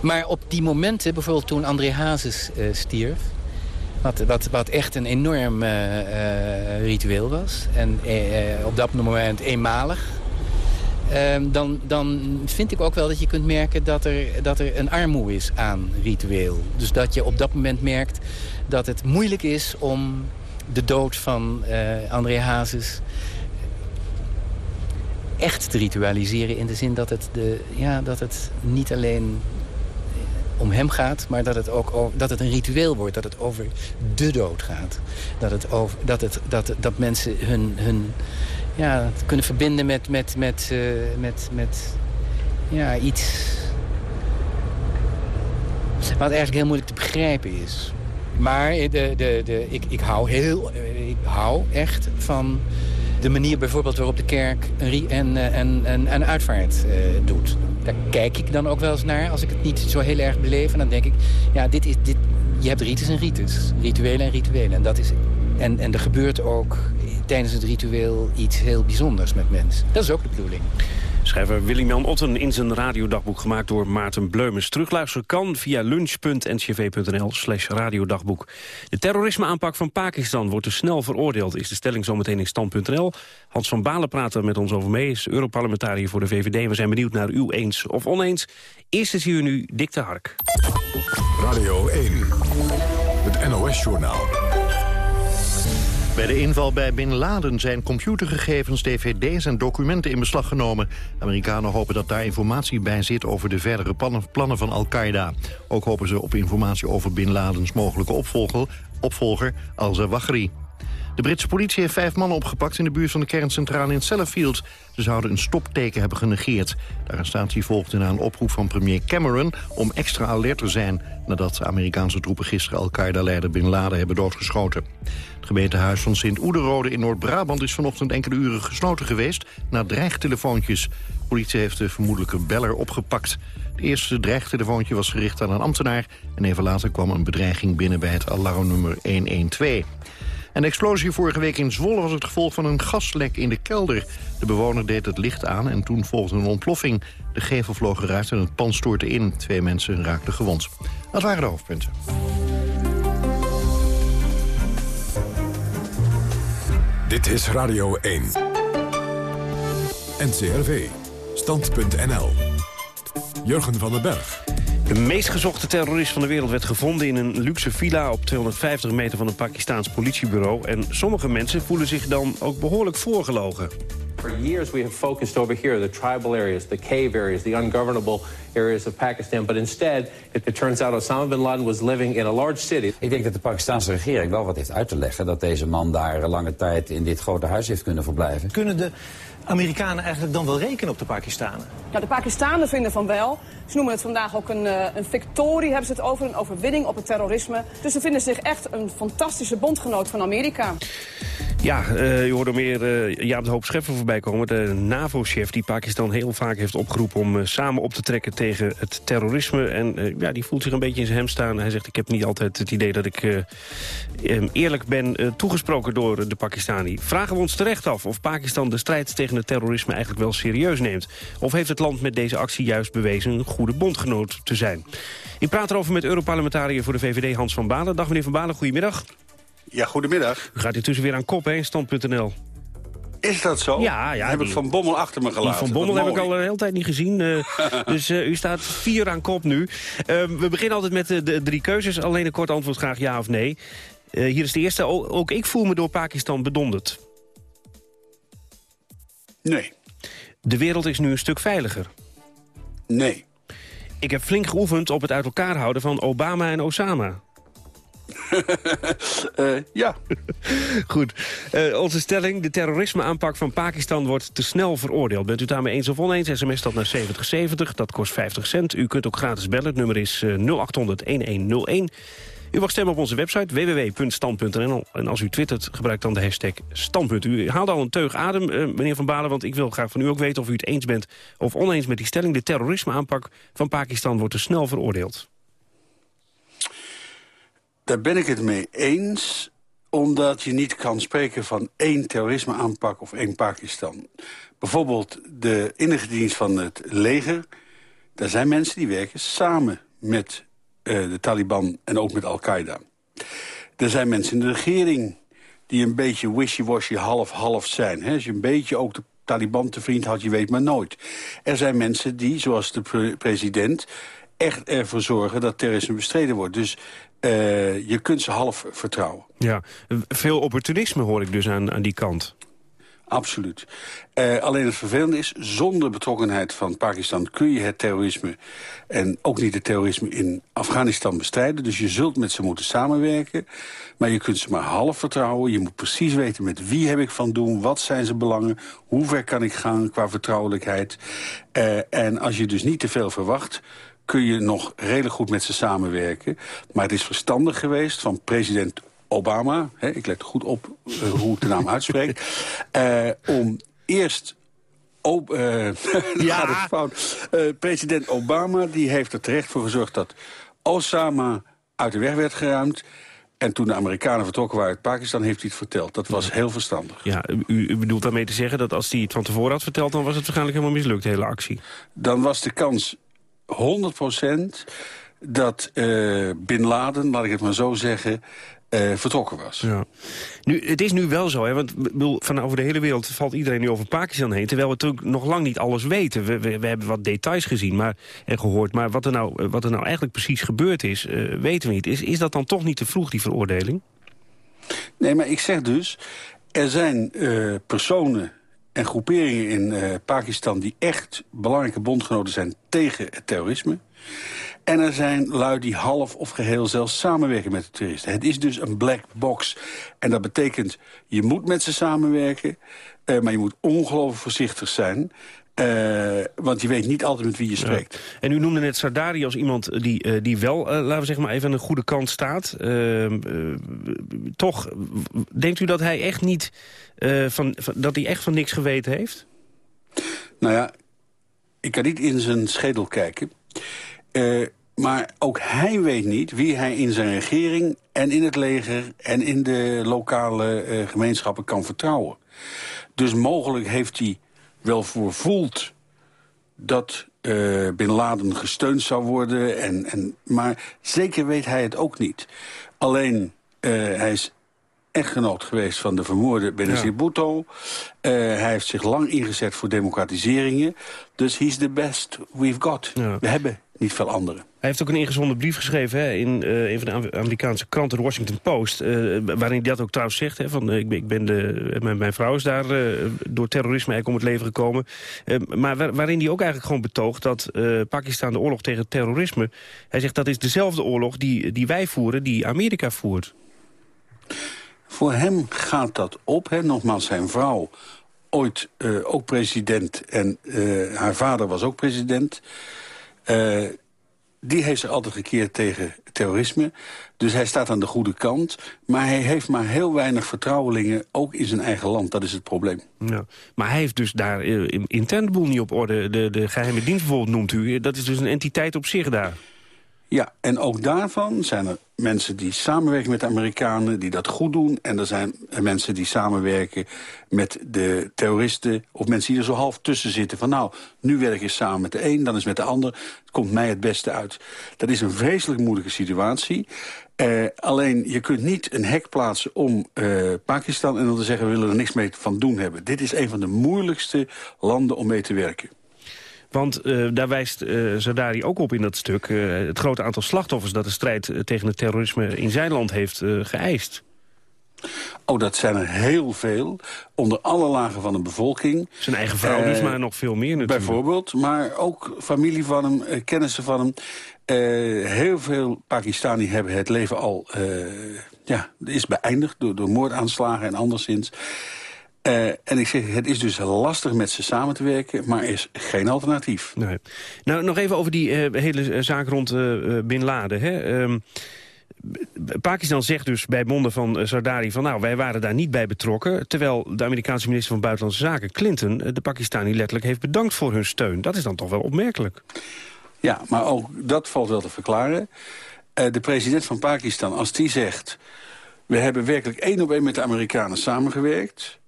maar op die momenten, bijvoorbeeld toen André Hazes uh, stierf... Wat, wat, echt een enorm uh, ritueel was. En op dat moment eenmalig. Ehm, dan, dan vind ik ook wel dat je kunt merken dat er, dat er een armoe is aan ritueel. Dus dat je op dat moment merkt dat het moeilijk is om de dood van uh, André Hazes echt te ritualiseren. In de zin dat het, de, ja, dat het niet alleen om hem gaat, maar dat het ook over, dat het een ritueel wordt. Dat het over de dood gaat. Dat, het over, dat, het, dat, dat mensen hun, hun ja, kunnen verbinden met, met, met, uh, met, met ja, iets... Wat eigenlijk heel moeilijk te begrijpen is. Maar de, de, de, ik, ik, hou heel, ik hou echt van de manier bijvoorbeeld waarop de kerk een, en, en, en, een uitvaart uh, doet. Daar kijk ik dan ook wel eens naar als ik het niet zo heel erg beleef. En dan denk ik, ja, dit is, dit, je hebt rites en rites. Rituelen en rituelen. En, dat is, en, en er gebeurt ook tijdens het ritueel iets heel bijzonders met mensen. Dat is ook de bedoeling. Schrijver Willem-Jan Otten in zijn radiodagboek gemaakt door Maarten Bleumens. Terugluisteren kan via lunch.ncv.nl slash radiodagboek. De terrorismeaanpak van Pakistan wordt te snel veroordeeld... is de stelling zometeen in stand.nl. Hans van Balen praat er met ons over mee, is Europarlementariër voor de VVD. We zijn benieuwd naar uw eens of oneens. Eerst is hier nu Dick de Hark. Radio 1, het NOS-journaal. Bij de inval bij Bin Laden zijn computergegevens, dvd's en documenten in beslag genomen. Amerikanen hopen dat daar informatie bij zit over de verdere plannen van Al-Qaeda. Ook hopen ze op informatie over Bin Ladens mogelijke opvolger, opvolger Al-Zawahri. De Britse politie heeft vijf mannen opgepakt in de buurt van de kerncentrale in Sellafield. Ze zouden een stopteken hebben genegeerd. De arrestatie volgde na een oproep van premier Cameron om extra alert te zijn... nadat Amerikaanse troepen gisteren Al-Qaeda-leider Bin Laden hebben doodgeschoten. Het gemeentehuis van Sint-Oederode in Noord-Brabant is vanochtend enkele uren gesloten geweest... na dreigtelefoontjes. De politie heeft de vermoedelijke beller opgepakt. Het eerste dreigtelefoontje was gericht aan een ambtenaar... en even later kwam een bedreiging binnen bij het alarmnummer 112. En de explosie vorige week in Zwolle was het gevolg van een gaslek in de kelder. De bewoner deed het licht aan en toen volgde een ontploffing. De gevel vloog eruit en het pand stortte in. Twee mensen raakten gewond. Dat waren de hoofdpunten. Dit is Radio 1. NCRV. Stand.nl. Jurgen van den Berg. De meest gezochte terrorist van de wereld werd gevonden in een luxe villa op 250 meter van een Pakistaans politiebureau. En sommige mensen voelen zich dan ook behoorlijk voorgelogen. For years we have focused over here, the tribal areas, the cave areas, the ungovernable areas of Pakistan. But instead, it, turns out Osama bin Laden was living in a large city. Ik denk dat de Pakistanse regering wel wat heeft uit te leggen... dat deze man daar lange tijd in dit grote huis heeft kunnen verblijven. Kunnen de Amerikanen eigenlijk dan wel rekenen op de Pakistanen? Ja, de Pakistanen vinden van wel. Ze noemen het vandaag ook een, uh, een victorie, hebben ze het over, een overwinning op het terrorisme. Dus ze vinden zich echt een fantastische bondgenoot van Amerika. Ja, uh, je hoorde meer uh, Jaap de Hoop Scheffer voorbij komen. De NAVO-chef die Pakistan heel vaak heeft opgeroepen... om uh, samen op te trekken tegen het terrorisme. En ja, die voelt zich een beetje in zijn hem staan. Hij zegt, ik heb niet altijd het idee dat ik eerlijk ben toegesproken door de Pakistani. Vragen we ons terecht af of Pakistan de strijd tegen het terrorisme eigenlijk wel serieus neemt. Of heeft het land met deze actie juist bewezen een goede bondgenoot te zijn? Ik praat erover met Europarlementariër voor de VVD Hans van Balen. Dag meneer van Balen, goedemiddag. Ja, goedemiddag. U gaat intussen weer aan kop, hè, stand.nl. Is dat zo? Ja, ja. heb ik Van Bommel achter me gelaten. Van Bommel heb ik al een hele tijd niet gezien. Uh, [laughs] dus uh, u staat vier aan kop nu. Uh, we beginnen altijd met de, de, drie keuzes. Alleen een kort antwoord graag ja of nee. hier is de eerste. ook ik voel me door Pakistan bedonderd. Nee. De wereld is nu een stuk veiliger. Nee. Ik heb flink geoefend op het uit elkaar houden van Obama en Osama. Uh, [laughs] ja. [laughs] Goed. Uh, onze stelling, de terrorismeaanpak van Pakistan wordt te snel veroordeeld. Bent u daarmee eens of oneens? SMS dat naar 7070, dat kost 50 cent. U kunt ook gratis bellen, het nummer is uh, 0800-1101. U mag stemmen op onze website www.stand.nl. En als u twittert, gebruik dan de hashtag standpunt. U haalt al een teug adem, meneer Van Balen... want ik wil graag van u ook weten of u het eens bent of oneens met die stelling. De terrorismeaanpak van Pakistan wordt te snel veroordeeld. Daar ben ik het mee eens omdat je niet kan spreken van één terrorismeaanpak of één Pakistan. Bijvoorbeeld de inlichtingendienst van het leger. Daar zijn mensen die werken samen met uh, de Taliban en ook met Al-Qaeda. Er zijn mensen in de regering die een beetje wishy-washy half-half zijn. Hè? Als je een beetje ook de Taliban te vriend had, je weet maar nooit. Er zijn mensen die, zoals de pre president, echt ervoor zorgen dat terrorisme bestreden wordt. Dus uh, je kunt ze half vertrouwen. Ja, veel opportunisme hoor ik dus aan, aan die kant. Absoluut. Uh, alleen het vervelende is, zonder betrokkenheid van Pakistan... kun je het terrorisme en ook niet het terrorisme in Afghanistan bestrijden. Dus je zult met ze moeten samenwerken. Maar je kunt ze maar half vertrouwen. Je moet precies weten met wie heb ik van doen, wat zijn zijn belangen... hoe ver kan ik gaan qua vertrouwelijkheid. Uh, en als je dus niet te veel verwacht kun je nog redelijk goed met ze samenwerken. Maar het is verstandig geweest van president Obama... Hè, ik let goed op uh, hoe ik de naam uitspreek... Uh, [laughs] om eerst Oh, uh, [laughs] ja. fout. Uh, president Obama die heeft er terecht voor gezorgd dat Osama uit de weg werd geruimd. En toen de Amerikanen vertrokken waren uit Pakistan, heeft hij het verteld. Dat was heel verstandig. Ja, u, u bedoelt daarmee te zeggen dat als hij het van tevoren had verteld... dan was het waarschijnlijk helemaal mislukt, de hele actie. Dan was de kans 100% dat uh, Bin Laden, laat ik het maar zo zeggen... Uh, vertrokken was. Ja. Nu, het is nu wel zo, hè, want van over de hele wereld valt iedereen nu over Pakistan heen... terwijl we natuurlijk nog lang niet alles weten. We, we, we hebben wat details gezien maar, en gehoord... maar wat er nou, wat er nou eigenlijk precies gebeurd is, uh, weten we niet. Is, is dat dan toch niet te vroeg, die veroordeling? Nee, maar ik zeg dus... er zijn personen en groeperingen in uh, Pakistan... die echt belangrijke bondgenoten zijn tegen het terrorisme. En er zijn lui die half of geheel zelfs samenwerken met de terroristen. Het is dus een black box. En dat betekent, je moet met ze samenwerken... Uh, maar je moet ongelooflijk voorzichtig zijn... Uh, want je weet niet altijd met wie je spreekt. Ja. En u noemde net Sardari als iemand die, uh, die wel, uh, laten we zeggen maar even aan de goede kant staat. Ehm, toch, denkt u dat hij echt niet, van, van, dat hij echt van niks geweten heeft? Nou ja, ik kan niet in zijn schedel kijken. maar ook hij weet niet wie hij in zijn regering en in het leger... en in de lokale gemeenschappen kan vertrouwen. Dus mogelijk heeft hij wel voor voelt dat uh, Bin Laden gesteund zou worden. En, en, maar zeker weet hij het ook niet. Alleen, uh, hij is echtgenoot geweest van de vermoorde Benazir ja. Bhutto. Uh, hij heeft zich lang ingezet voor democratiseringen. Dus he's the best we've got. Ja. We hebben niet veel anderen. Hij heeft ook een ingezonden brief geschreven hè, in uh, een van de Amerikaanse kranten, de Washington Post. Uh, waarin hij dat ook trouwens zegt. Hè, van, uh, ik ik ben de, mijn, vrouw is daar door terrorisme eigenlijk om het leven gekomen. maar waar, waarin hij ook eigenlijk gewoon betoogt dat Pakistan de oorlog tegen terrorisme... Hij zegt dat is dezelfde oorlog die, die wij voeren, die Amerika voert. Voor hem gaat dat op. Hè. Nogmaals, zijn vrouw ooit ook president en haar vader was ook president... Die heeft zich altijd gekeerd tegen terrorisme. Dus hij staat aan de goede kant. Maar hij heeft maar heel weinig vertrouwelingen, ook in zijn eigen land. Dat is het probleem. Ja. Maar hij heeft dus daar uh, niet op orde. De, de geheime dienst bijvoorbeeld noemt u. Dat is dus een entiteit op zich daar. Ja, en ook daarvan zijn er mensen die samenwerken met de Amerikanen... die dat goed doen. En er zijn mensen die samenwerken met de terroristen... of mensen die er zo half tussen zitten. Van nou, nu werk je samen met de een, dan is met de ander. Het komt mij het beste uit. Dat is een vreselijk moeilijke situatie. Uh, alleen, je kunt niet een hek plaatsen om uh, Pakistan... en dan te zeggen, we willen er niks mee van doen hebben. Dit is een van de moeilijkste landen om mee te werken. Want uh, daar wijst uh, Zardari ook op in dat stuk... Uh, het grote aantal slachtoffers dat de strijd tegen het terrorisme in zijn land heeft geëist. Oh, dat zijn er heel veel. Onder alle lagen van de bevolking. Zijn eigen vrouw dus, maar nog veel meer natuurlijk. Bijvoorbeeld, maar ook familie van hem, kennissen van hem. heel veel Pakistani hebben het leven al... ja, is beëindigd door, door moordaanslagen en anderszins. Uh, en ik zeg, het is dus lastig met ze samen te werken, maar is geen alternatief. Nee. Nou, nog even over die uh, hele zaak rond uh, Bin Laden. Hè? Um, Pakistan zegt dus bij monden van Zardari van... nou, wij waren daar niet bij betrokken... terwijl de Amerikaanse minister van Buitenlandse Zaken, Clinton... de Pakistani letterlijk heeft bedankt voor hun steun. Dat is dan toch wel opmerkelijk. Ja, maar ook dat valt wel te verklaren. de president van Pakistan, als die zegt... we hebben werkelijk één op één met de Amerikanen samengewerkt...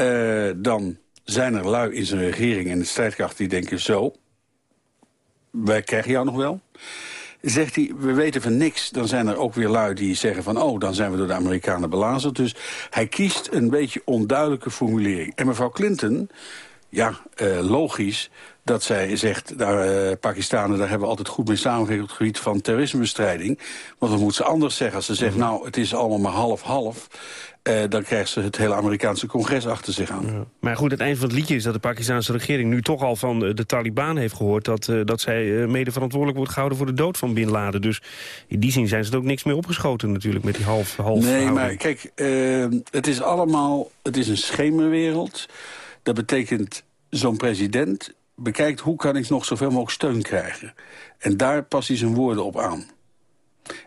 Uh, dan zijn er lui in zijn regering en de strijdkracht die denken zo... wij krijgen jou nog wel. Zegt hij, we weten van niks, dan zijn er ook weer lui die zeggen van... oh, dan zijn we door de Amerikanen belazerd. Dus hij kiest een beetje onduidelijke formulering. En mevrouw Clinton ja, uh, logisch dat zij zegt, daar, uh, Pakistanen, daar hebben we altijd goed mee samengewerkt... op het gebied van terrorismebestrijding. Want wat moet ze anders zeggen als ze zegt... Mhm. nou, het is allemaal maar half-half... Uh, dan krijgt ze het hele Amerikaanse congres achter zich aan. Ja. Maar goed, het eind van het liedje is dat de Pakistanse regering... nu toch al van de Taliban heeft gehoord... dat, uh, dat zij mede verantwoordelijk wordt gehouden voor de dood van Bin Laden. Dus in die zin zijn ze er ook niks meer opgeschoten natuurlijk... met die half half Nee, maar kijk, het is allemaal... het is een schemerwereld. Dat betekent zo'n president bekijkt hoe kan ik nog zoveel mogelijk steun krijgen. En daar past hij zijn woorden op aan.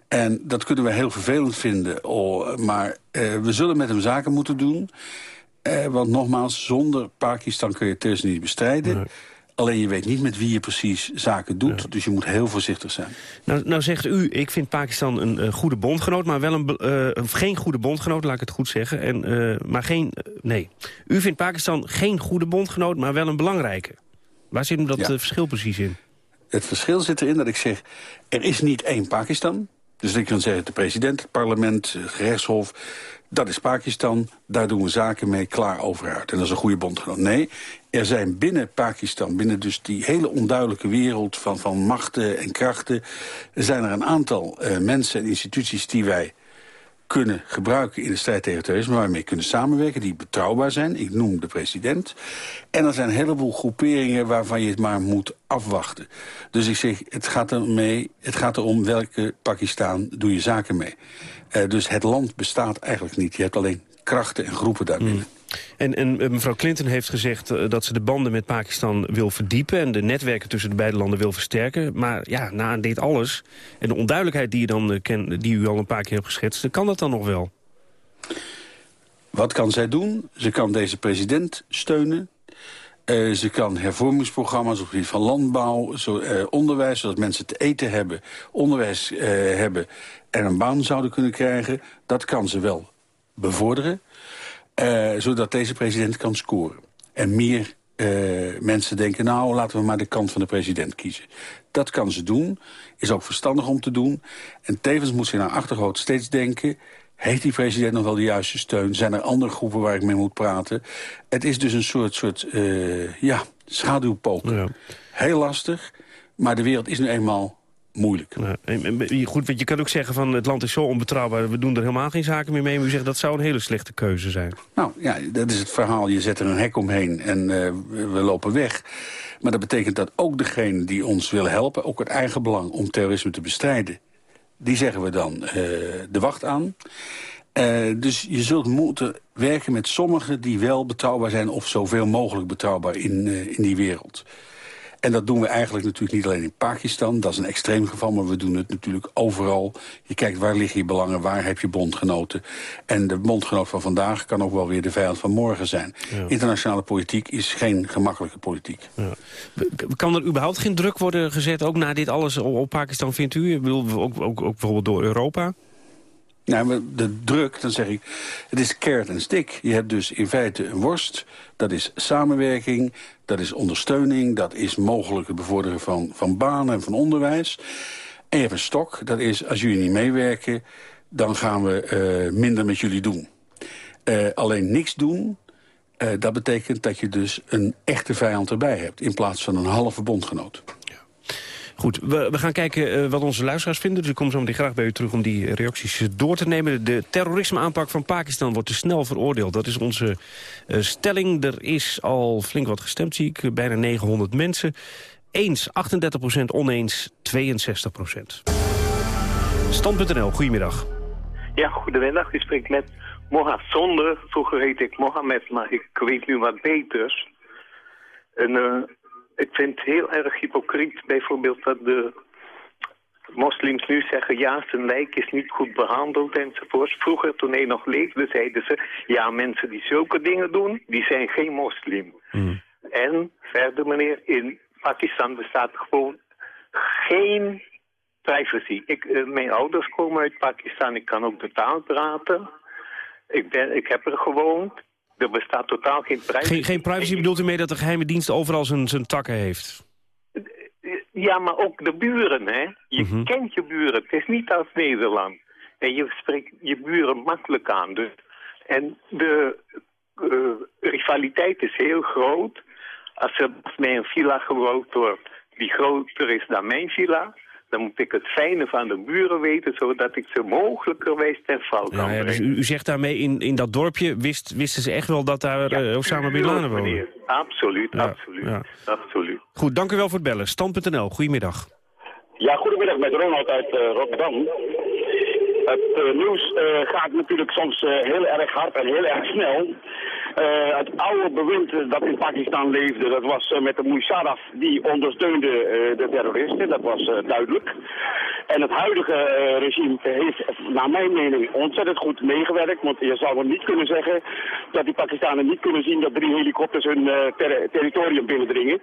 En dat kunnen we heel vervelend vinden. Oh, maar eh, we zullen met hem zaken moeten doen. Eh, want nogmaals, zonder Pakistan kun je terrorisme niet bestrijden. Alleen je weet niet met wie je precies zaken doet. Dus je moet heel voorzichtig zijn. Nou, nou zegt u, ik vind Pakistan een goede bondgenoot... maar wel een, uh, geen goede bondgenoot, laat ik het goed zeggen. En, uh, maar geen, nee. U vindt Pakistan geen goede bondgenoot, maar wel een belangrijke. Waar zit hem dat verschil precies in? Het verschil zit erin dat ik zeg... er is niet één Pakistan. Dus ik kan zeggen, de president, het parlement, het gerechtshof... dat is Pakistan, daar doen we zaken mee, klaar over uit. En dat is een goede bondgenoot. Nee, er zijn binnen Pakistan, binnen dus die hele onduidelijke wereld... van, van machten en krachten, zijn er een aantal uh, mensen en instituties die wij kunnen gebruiken in de strijd tegen terrorisme... waarmee kunnen samenwerken, die betrouwbaar zijn. Ik noem de president. En er zijn een heleboel groeperingen waarvan je het maar moet afwachten. Dus ik zeg, het gaat, er mee, het gaat erom welke Pakistan doe je zaken mee. Uh, dus het land bestaat eigenlijk niet. Je hebt alleen krachten en groepen daarbinnen. Hmm. En, en eh, mevrouw Clinton heeft gezegd uh, dat ze de banden met Pakistan wil verdiepen... en de netwerken tussen de beide landen wil versterken. Maar ja, na dit alles en de onduidelijkheid die, je dan, uh, ken, die u al een paar keer hebt geschetst... kan dat dan nog wel? Wat kan zij doen? Ze kan deze president steunen. Ze kan hervormingsprogramma's op het gebied van landbouw, zo, onderwijs... zodat mensen te eten hebben, onderwijs hebben en een baan zouden kunnen krijgen. Dat kan ze wel bevorderen. Uh, zodat deze president kan scoren. En meer uh, mensen denken, nou, laten we maar de kant van de president kiezen. Dat kan ze doen, is ook verstandig om te doen. En tevens moet ze naar achterhoofd steeds denken... heeft die president nog wel de juiste steun? Zijn er andere groepen waar ik mee moet praten? Het is dus een soort, soort uh, ja, schaduwpoker. Ja. Heel lastig, maar de wereld is nu eenmaal moeilijk. Ja, goed, want je kan ook zeggen van het land is zo onbetrouwbaar... we doen er helemaal geen zaken meer mee. Maar u zegt dat zou een hele slechte keuze zijn. Nou ja, dat is het verhaal. Je zet er een hek omheen en uh, we lopen weg. Maar dat betekent dat ook degene die ons willen helpen... ook het eigen belang om terrorisme te bestrijden... die zeggen we dan uh, de wacht aan. Uh, dus je zult moeten werken met sommigen die wel betrouwbaar zijn... of zoveel mogelijk betrouwbaar in, in die wereld. En dat doen we eigenlijk natuurlijk niet alleen in Pakistan. Dat is een extreem geval, maar we doen het natuurlijk overal. Je kijkt waar liggen je belangen, waar heb je bondgenoten. En de bondgenoot van vandaag kan ook wel weer de vijand van morgen zijn. Ja. Internationale politiek is geen gemakkelijke politiek. Ja. Kan er überhaupt geen druk worden gezet, ook na dit alles op Pakistan, vindt u? Ik bedoel, ook, ook, ook bijvoorbeeld door Europa? Nou, de druk, dan zeg ik, het is carrot en stick. Je hebt dus in feite een worst, dat is samenwerking, dat is ondersteuning... dat is mogelijk het bevorderen van, van banen en van onderwijs. En je hebt een stok, dat is als jullie niet meewerken... dan gaan we uh, minder met jullie doen. Uh, alleen niks doen, uh, dat betekent dat je dus een echte vijand erbij hebt... in plaats van een halve bondgenoot. Goed, we, we gaan kijken uh, wat onze luisteraars vinden. Dus ik kom zo meteen graag bij u terug om die reacties door te nemen. De terrorismeaanpak van Pakistan wordt te snel veroordeeld. Dat is onze uh, stelling. Er is al flink wat gestemd, zie ik. Bijna 900 mensen. Eens 38% oneens 62% Stand.nl, goedemiddag. Ja, goedemiddag. U spreekt met Moha Zonder. Vroeger heette ik Mohammed, maar ik weet nu wat beters. En, uh, ik vind het heel erg hypocriet bijvoorbeeld dat de moslims nu zeggen... ja, zijn lijk is niet goed behandeld enzovoort. Vroeger, toen hij nog leefde, zeiden ze... ja, mensen die zulke dingen doen, die zijn geen moslim. Mm. En verder, meneer, in Pakistan bestaat gewoon geen privacy. Ik, uh, mijn ouders komen uit Pakistan, ik kan ook de taal praten. Ik, ben, ik heb er gewoond. Er bestaat totaal geen privacy. Geen, geen privacy bedoelt u mee dat de geheime dienst overal zijn, zijn takken heeft? Ja, maar ook de buren, hè. Je mm -hmm. kent je buren. Het is niet als Nederland. En je spreekt je buren makkelijk aan. Dus. En de uh, rivaliteit is heel groot. Als er bij een villa gebouwd wordt die groter is dan mijn villa... dan moet ik het fijne van de buren weten... zodat ik ze mogelijkerwijs ter val kan Nou ja, dus brengen. u, u zegt daarmee, in, in dat dorpje wist, wisten ze echt wel dat daar eh, Osama Bin Laden woonde. Absoluut, Ja, absoluut, ja. absoluut. Goed, dank u wel voor het bellen. Stand.nl, goedemiddag. Ja, goedemiddag met Ronald uit eh, Rotterdam. Het eh, nieuws eh, gaat natuurlijk soms eh, heel erg hard en heel erg snel. Het oude bewind dat in Pakistan leefde, dat was met de Musharraf, die ondersteunde de terroristen, dat was duidelijk. En het huidige regime heeft, naar mijn mening, ontzettend goed meegewerkt. Want je zou niet kunnen zeggen dat die Pakistanen niet kunnen zien dat drie helikopters hun ter- territorium binnendringen.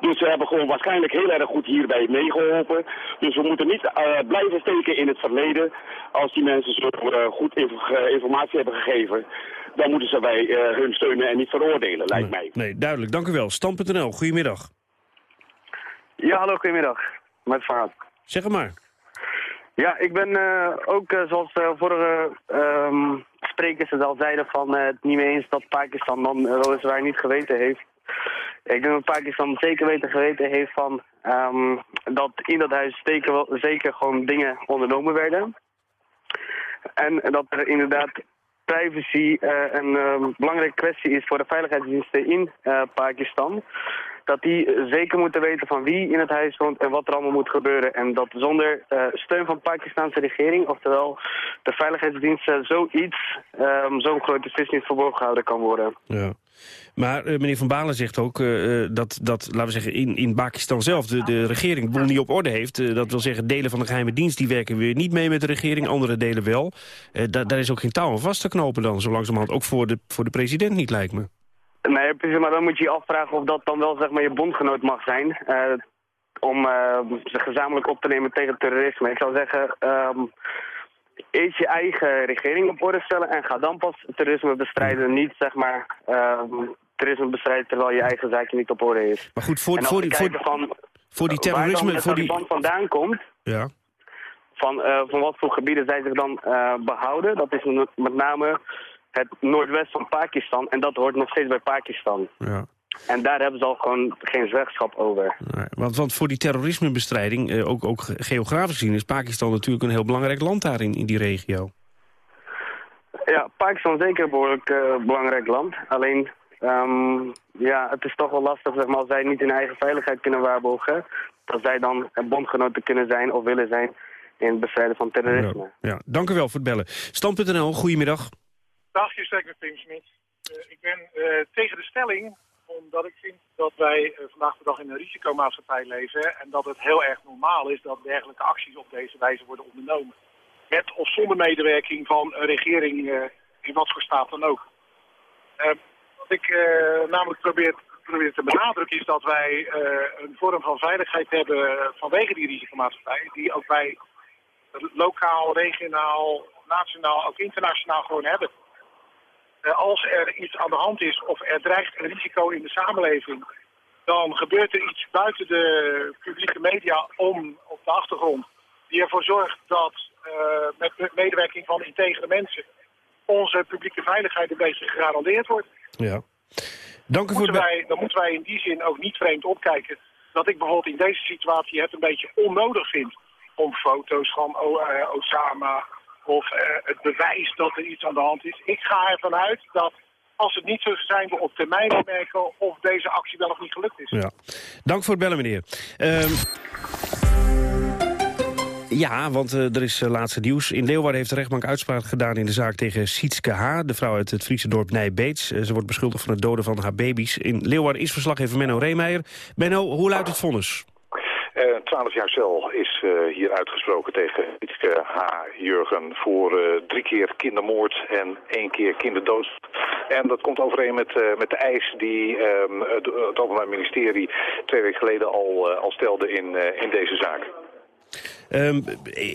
Dus ze hebben gewoon waarschijnlijk heel erg goed hierbij meegeholpen. Dus we moeten niet eh, blijven steken in het verleden. Als die mensen zo eh, goed inf- eh, informatie hebben gegeven, dan moeten ze wij eh, hun steunen en niet veroordelen, lijkt mij. Nee, duidelijk. Dank u wel. Stand.nl, goedemiddag. Ja, hallo, goedemiddag. Met Verhaat. Zeg het maar. Ja, ik ben eh, ook, eh, zoals de vorige ehm, sprekers het al zeiden, van eh, het niet mee eens dat Pakistan dan uh, weliswaar niet geweten heeft. Ik denk dat Pakistan zeker weten geweten heeft van ehm, dat in dat huis zeker, wel, zeker gewoon dingen ondernomen werden. En dat er inderdaad privacy eh, een ehm, belangrijke kwestie is voor de veiligheidsdiensten in eh, Pakistan. Dat die eh, zeker moeten weten van wie in het huis woont en wat er allemaal moet gebeuren. En dat zonder eh, steun van de Pakistanse regering, oftewel de veiligheidsdiensten, zoiets, ehm, zo'n grote vis niet verborgen gehouden kan worden. Ja. Maar eh, meneer Van Balen zegt ook eh, eh, dat, dat, laten we zeggen, in, in Pakistan zelf de, de regering de boel niet op orde heeft. Eh, dat wil zeggen, delen van de geheime dienst die werken weer niet mee met de regering, andere delen wel. Eh, da daar is ook geen touw aan vast te knopen dan, zo langzamerhand. Ook voor de, voor de president niet, lijkt me. Nee, precies, maar dan moet je je afvragen of dat dan wel zeg maar je bondgenoot mag zijn. eh, om eh, zich gezamenlijk op te nemen tegen terrorisme. Ik zou zeggen, ehm eerst je eigen regering op orde stellen en ga dan pas terrorisme bestrijden. Niet zeg maar ehm, terrorisme bestrijden terwijl je eigen zaakje niet op orde is. Maar goed, voor, En voor, die, voor, van, voor die waar dan terrorisme... de Voor die, Taliban vandaan komt, ja. van, eh, van wat voor gebieden zij zich dan eh, behouden. Dat is met name het noordwest van Pakistan en dat hoort nog steeds bij Pakistan. Ja. En daar hebben ze al gewoon geen zeggenschap over. Nee, want, want voor die terrorismebestrijding, eh, ook, ook geografisch gezien... is Pakistan natuurlijk een heel belangrijk land daar in, die regio. Ja, Pakistan is zeker een behoorlijk eh, belangrijk land. Alleen, ehm, ja, het is toch wel lastig zeg maar, als zij niet hun eigen veiligheid kunnen waarborgen. Dat zij dan bondgenoten kunnen zijn of willen zijn in het bestrijden van terrorisme. Ja, dank u wel voor het bellen. Stand.nl, goedemiddag. Dag, je spreekt met Pim Smit. Eh, ik ben eh, tegen de stelling omdat ik vind dat wij eh, vandaag de dag in een risicomaatschappij leven en dat het heel erg normaal is dat dergelijke acties op deze wijze worden ondernomen. Met of zonder medewerking van een regering in wat voor staat dan ook. Wat ik namelijk probeer, probeer te benadrukken is dat wij een vorm van veiligheid hebben vanwege die risicomaatschappij, die ook wij lokaal, regionaal, nationaal, ook internationaal gewoon hebben. Eh, als er iets aan de hand is of er dreigt een risico in de samenleving, dan gebeurt er iets buiten de publieke media om op de achtergrond, die ervoor zorgt dat eh, met medewerking van integere mensen onze publieke veiligheid een beetje gegarandeerd wordt. Ja. Dank u voor Moeten het... wij, dan moeten wij in die zin ook niet vreemd opkijken dat ik bijvoorbeeld in deze situatie het een beetje onnodig vind om foto's van eh, Osama of eh, het bewijs dat er iets aan de hand is. Ik ga ervan uit dat als het niet zo zou zijn, we op termijn merken of deze actie wel of niet gelukt is. Ja. Dank voor het bellen, meneer. Ehm, ja, want eh, er is eh, laatste nieuws. In Leeuwarden heeft de rechtbank uitspraak gedaan in de zaak tegen Sietske H., de vrouw uit het Friese dorp Nijbeets. Ze wordt beschuldigd van het doden van haar baby's. In Leeuwarden is verslaggever Menno Reemeijer. Menno, hoe luidt het vonnis? Eh, Twaalf jaar cel is eh, hier uitgesproken tegen Ietke H. Jurgen voor eh, drie keer kindermoord en één keer kinderdood. En dat komt overeen met, eh, met de eis die ehm, het, Openbaar Ministerie twee weken geleden al, al stelde in, in deze zaak. Ehm,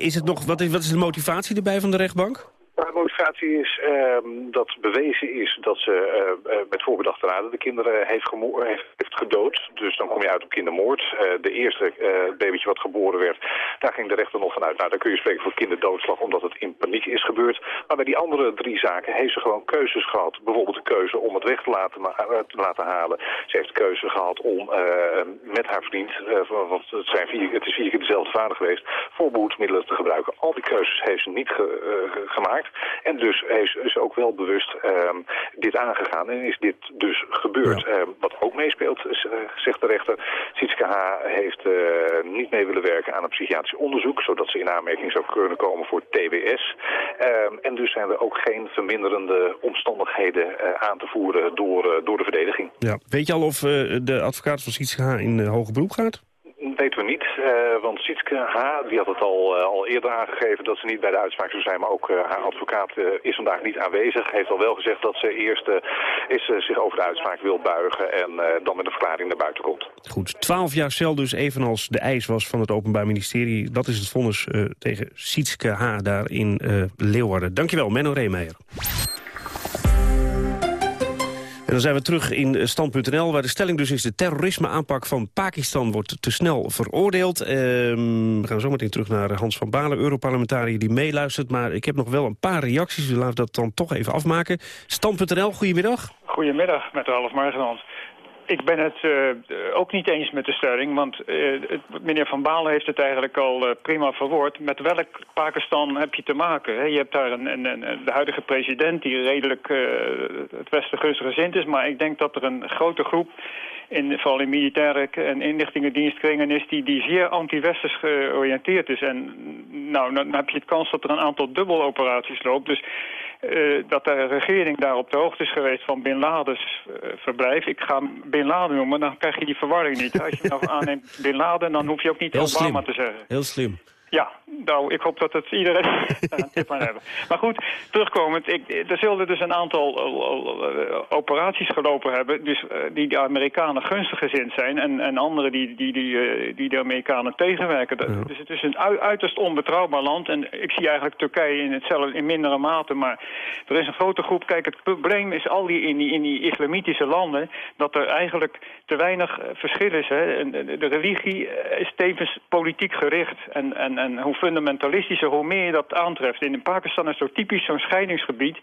is het nog, wat, is, wat is de motivatie erbij van de rechtbank? De motivatie is ehm, dat bewezen is dat ze eh, eh, met voorbedachte raden de kinderen heeft, gemo- heeft, heeft gedood. Dus dan kom je uit op kindermoord. de eerste babytje wat geboren werd, daar ging de rechter nog vanuit. Nou, dan kun je spreken voor kinderdoodslag omdat het in paniek is gebeurd. Maar bij die andere drie zaken heeft ze gewoon keuzes gehad. Bijvoorbeeld de keuze om het weg te laten, te laten halen. Ze heeft de keuze gehad om met haar vriend, want het, zijn vier, het is vier keer dezelfde vader geweest, voorbehoedsmiddelen te gebruiken. Al die keuzes heeft ze niet gemaakt. En dus heeft ze ook wel bewust ehm, dit aangegaan en is dit dus gebeurd. Ehm, wat ook meespeelt, eh, zegt de rechter, Sietske H. heeft uh, niet mee willen werken aan een psychiatrisch onderzoek, zodat ze in aanmerking zou kunnen komen voor TBS. Ehm, en dus zijn er ook geen verminderende omstandigheden uh, aan te voeren door, door de verdediging. Ja. Weet je al of de advocaat van Sietske H. in hoger beroep gaat? Weten we niet, uh, want Sietske H. die had het al, uh, al eerder aangegeven dat ze niet bij de uitspraak zou zijn, maar ook uh, haar advocaat is vandaag niet aanwezig. Heeft al wel gezegd dat ze eerst is, zich over de uitspraak wil buigen en dan met een verklaring naar buiten komt. Goed, twaalf jaar cel dus, evenals de eis was van het Openbaar Ministerie. Dat is het vonnis tegen Sietske H. daar in Leeuwarden. Dankjewel, Menno Reemeijer. Dan zijn we terug in stand.nl, waar de stelling dus is... de terrorisme-aanpak van Pakistan wordt te snel veroordeeld. Ehm, we gaan zo meteen terug naar Hans van Balen, Europarlementariër die meeluistert. Maar ik heb nog wel een paar reacties, dus laten we dat dan toch even afmaken. Stand.nl, goedemiddag. Goedemiddag, met Ralf Margenand ik ben het uh, ook niet eens met de stelling, want uh, het, meneer Van Baal heeft het eigenlijk al uh, prima verwoord. Met welk Pakistan heb je te maken? Hè? Je hebt daar een, een, een, de huidige president die redelijk het Westen gezind is, maar ik denk dat er een grote groep in, vooral in militaire en inlichtingendienstkringen is die, die zeer anti-westers georiënteerd is. En nou, dan heb je het kans dat er een aantal dubbeloperaties loopt. Dus uh, dat de regering daar op de hoogte is geweest van Bin Laden's uh, verblijf. Ik ga Bin Laden noemen, dan krijg je die verwarring niet. Als je nou [laughs] aanneemt Bin Laden, dan hoef je ook niet Heel Obama slim. te zeggen. Heel slim. Ja, nou, ik hoop dat het iedereen [laughs] een tip aan hebben. Maar goed, terugkomend, ik, er zullen dus een aantal uh, operaties gelopen hebben... Dus, die de Amerikanen gunstig gezind zijn... en, en andere die, die, die, die de Amerikanen tegenwerken. Ja. Dus het is een uiterst onbetrouwbaar land. En ik zie eigenlijk Turkije in, hetzelfde, in mindere mate. Maar er is een grote groep... Kijk, het probleem is al die in die, in die islamitische landen... dat er eigenlijk te weinig verschil is. Hè. De religie is tevens politiek gericht... en, en en hoe fundamentalistischer, hoe meer je dat aantreft. In Pakistan is zo typisch zo'n scheidingsgebied...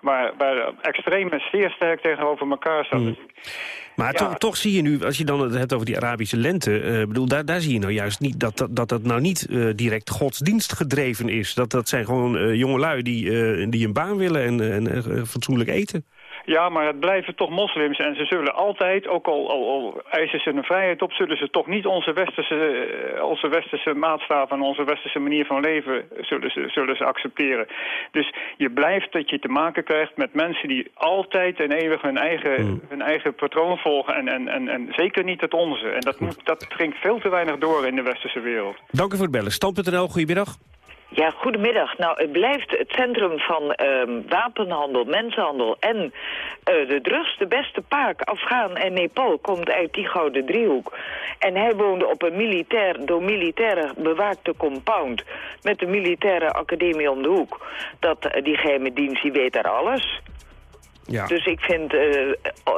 Waar, waar extremen zeer sterk tegenover elkaar staan. Mm. Maar ja. toch, toch zie je nu, als je dan het hebt over die Arabische lente... Uh, bedoel, daar, daar zie je nou juist niet dat dat, dat, dat nou niet uh, direct godsdienstgedreven is. Dat, dat zijn gewoon uh, jongelui die, die een baan willen en, en fatsoenlijk eten. Ja, maar het blijven toch moslims. En ze zullen altijd, ook al, al, al eisen ze een vrijheid op... zullen ze toch niet onze westerse, onze westerse maatstaven... en onze westerse manier van leven zullen ze, zullen ze accepteren. Dus je blijft dat je te maken krijgt met mensen... die altijd en eeuwig hun eigen, mm. hun eigen patroon volgen... En, en, en, en zeker niet het onze. En dat, moet, dat dringt veel te weinig door in de westerse wereld. Dank u voor het bellen. Stand.nl, goedemiddag. Ja, goedemiddag. Nou, het blijft het centrum van um, wapenhandel, mensenhandel en uh, de drugs. De beste paak, Afghaan en Nepal, komt uit die gouden driehoek. En hij woonde op een militair, door militairen bewaakte compound... met de militaire academie om de hoek. Dat, uh, die geheime dienst, die weet daar alles... Ja. Dus ik vind, uh,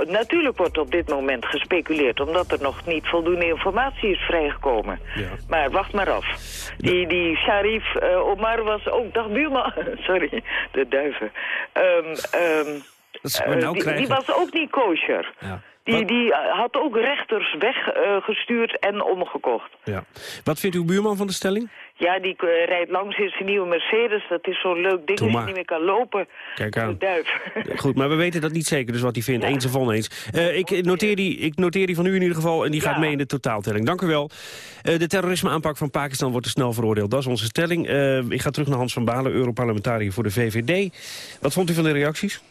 natuurlijk wordt op dit moment gespeculeerd... omdat er nog niet voldoende informatie is vrijgekomen. Ja. Maar wacht maar af. Die, die Sharif uh, Omar was ook... Dag buurman, [laughs] sorry, de duiven. Um, um, nou die, die, was ook niet kosher. Ja. Die, die had ook rechters weggestuurd en omgekocht. Ja. Wat vindt uw buurman van de stelling? Ja, die uh, rijdt langs in zijn nieuwe Mercedes. Dat is zo'n leuk ding dat je niet meer kan lopen. Kijk aan. Duif. Goed, maar we weten dat niet zeker, dus wat hij vindt. Ja. Eens of oneens. Uh, ik, noteer die, ik noteer die van u in ieder geval en die gaat mee in de totaaltelling. Dank u wel. Uh, de terrorisme-aanpak van Pakistan wordt te snel veroordeeld. Dat is onze stelling. ik ga terug naar Hans van Balen, Europarlementariër voor de VVD. Wat vond u van de reacties?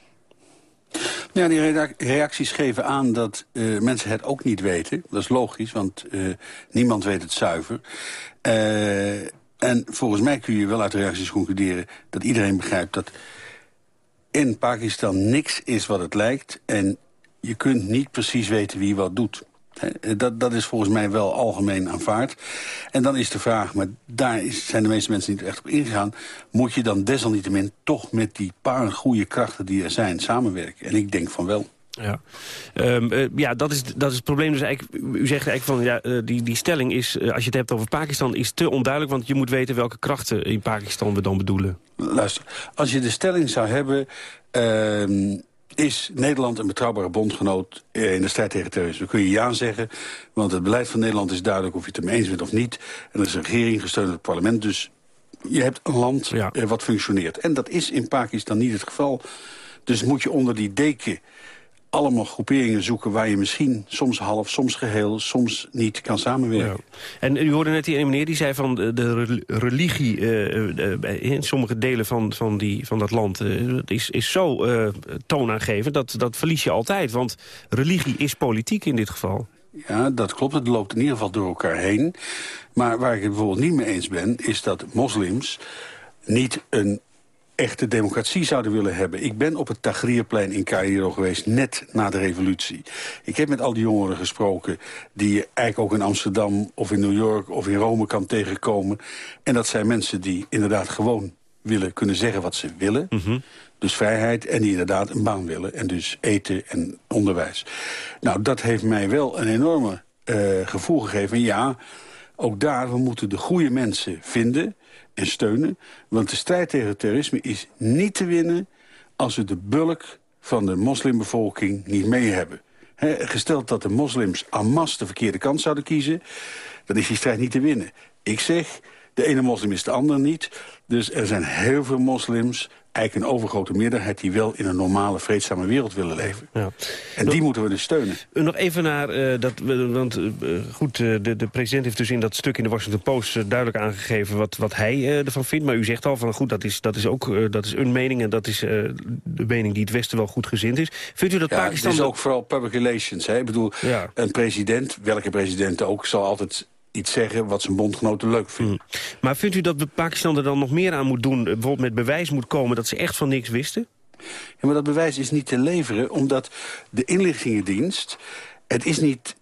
Ja, die reacties geven aan dat uh, mensen het ook niet weten. Dat is logisch, want uh, niemand weet het zuiver. Uh, en volgens mij kun je wel uit de reacties concluderen... dat iedereen begrijpt dat in Pakistan niks is wat het lijkt... en je kunt niet precies weten wie wat doet. Dat, dat is volgens mij wel algemeen aanvaard. En dan is de vraag, maar daar zijn de meeste mensen niet echt op ingegaan... moet je dan desalniettemin toch met die paar goede krachten die er zijn samenwerken? En ik denk van wel. Ja, Ehm, eh, ja dat, is, dat is het probleem. Dus eigenlijk, u zegt eigenlijk van ja, eh, die, die stelling is, eh, als je het hebt over Pakistan, is te onduidelijk. Want je moet weten welke krachten in Pakistan we dan bedoelen. Luister, als je de stelling zou hebben... is Nederland een betrouwbare bondgenoot eh, in de strijd tegen terrorisme? Dan kun je ja zeggen, want het beleid van Nederland is duidelijk... of je het ermee eens bent of niet. En er is een regering gesteund door het parlement. Dus je hebt een land eh, wat functioneert. En dat is in Pakistan niet het geval. Dus moet je onder die deken allemaal groeperingen zoeken... waar je misschien soms half, soms geheel, soms niet kan samenwerken. En u hoorde net die ene meneer die zei van de, de re- religie eh, eh, in sommige delen van, van, die, van dat land eh, is, is zo toonaangevend. Dat, dat verlies je altijd, want religie is politiek in dit geval. Ja, dat klopt. Het loopt in ieder geval door elkaar heen. Maar waar ik het bijvoorbeeld niet mee eens ben... is dat moslims niet een echte democratie zouden willen hebben. Ik ben op het Tahrirplein in Cairo geweest, net na de revolutie. Ik heb met al die jongeren gesproken... die je eigenlijk ook in Amsterdam of in New York of in Rome kan tegenkomen. En dat zijn mensen die inderdaad gewoon willen kunnen zeggen wat ze willen. Dus vrijheid en die inderdaad een baan willen. En dus eten en onderwijs. Nou, dat heeft mij wel een enorme eh, gevoel gegeven. En ja, ook daar, we moeten de goede mensen vinden en steunen. Want de strijd tegen het terrorisme is niet te winnen... als we de bulk van de moslimbevolking niet mee hebben. Hè, gesteld dat de moslims en masse de verkeerde kant zouden kiezen... dan is die strijd niet te winnen. Ik zeg, de ene moslim is de andere niet. Dus er zijn heel veel moslims, eigenlijk een overgrote meerderheid... die wel in een normale, vreedzame wereld willen leven. Ja. En die moeten we dus steunen. Uh, Nog even naar, eh, dat, want eh, goed, eh, de, de president heeft dus in dat stuk in de Washington Post eh, duidelijk aangegeven wat, wat hij eh, ervan vindt. Maar u zegt al van goed, dat is, dat is ook eh, dat is een mening en dat is eh, de mening die het Westen wel goed gezind is. Vindt u dat Ja, Pakistan... het is ook vooral public relations. Hè? Ik bedoel, een president, welke president ook... zal altijd iets zeggen wat zijn bondgenoten leuk vinden. Maar vindt u dat Pakistan er dan nog meer aan moet doen? eh, Bijvoorbeeld met bewijs moet komen dat ze echt van niks wisten? Ja, maar dat bewijs is niet te leveren, omdat de inlichtingendienst... het is niet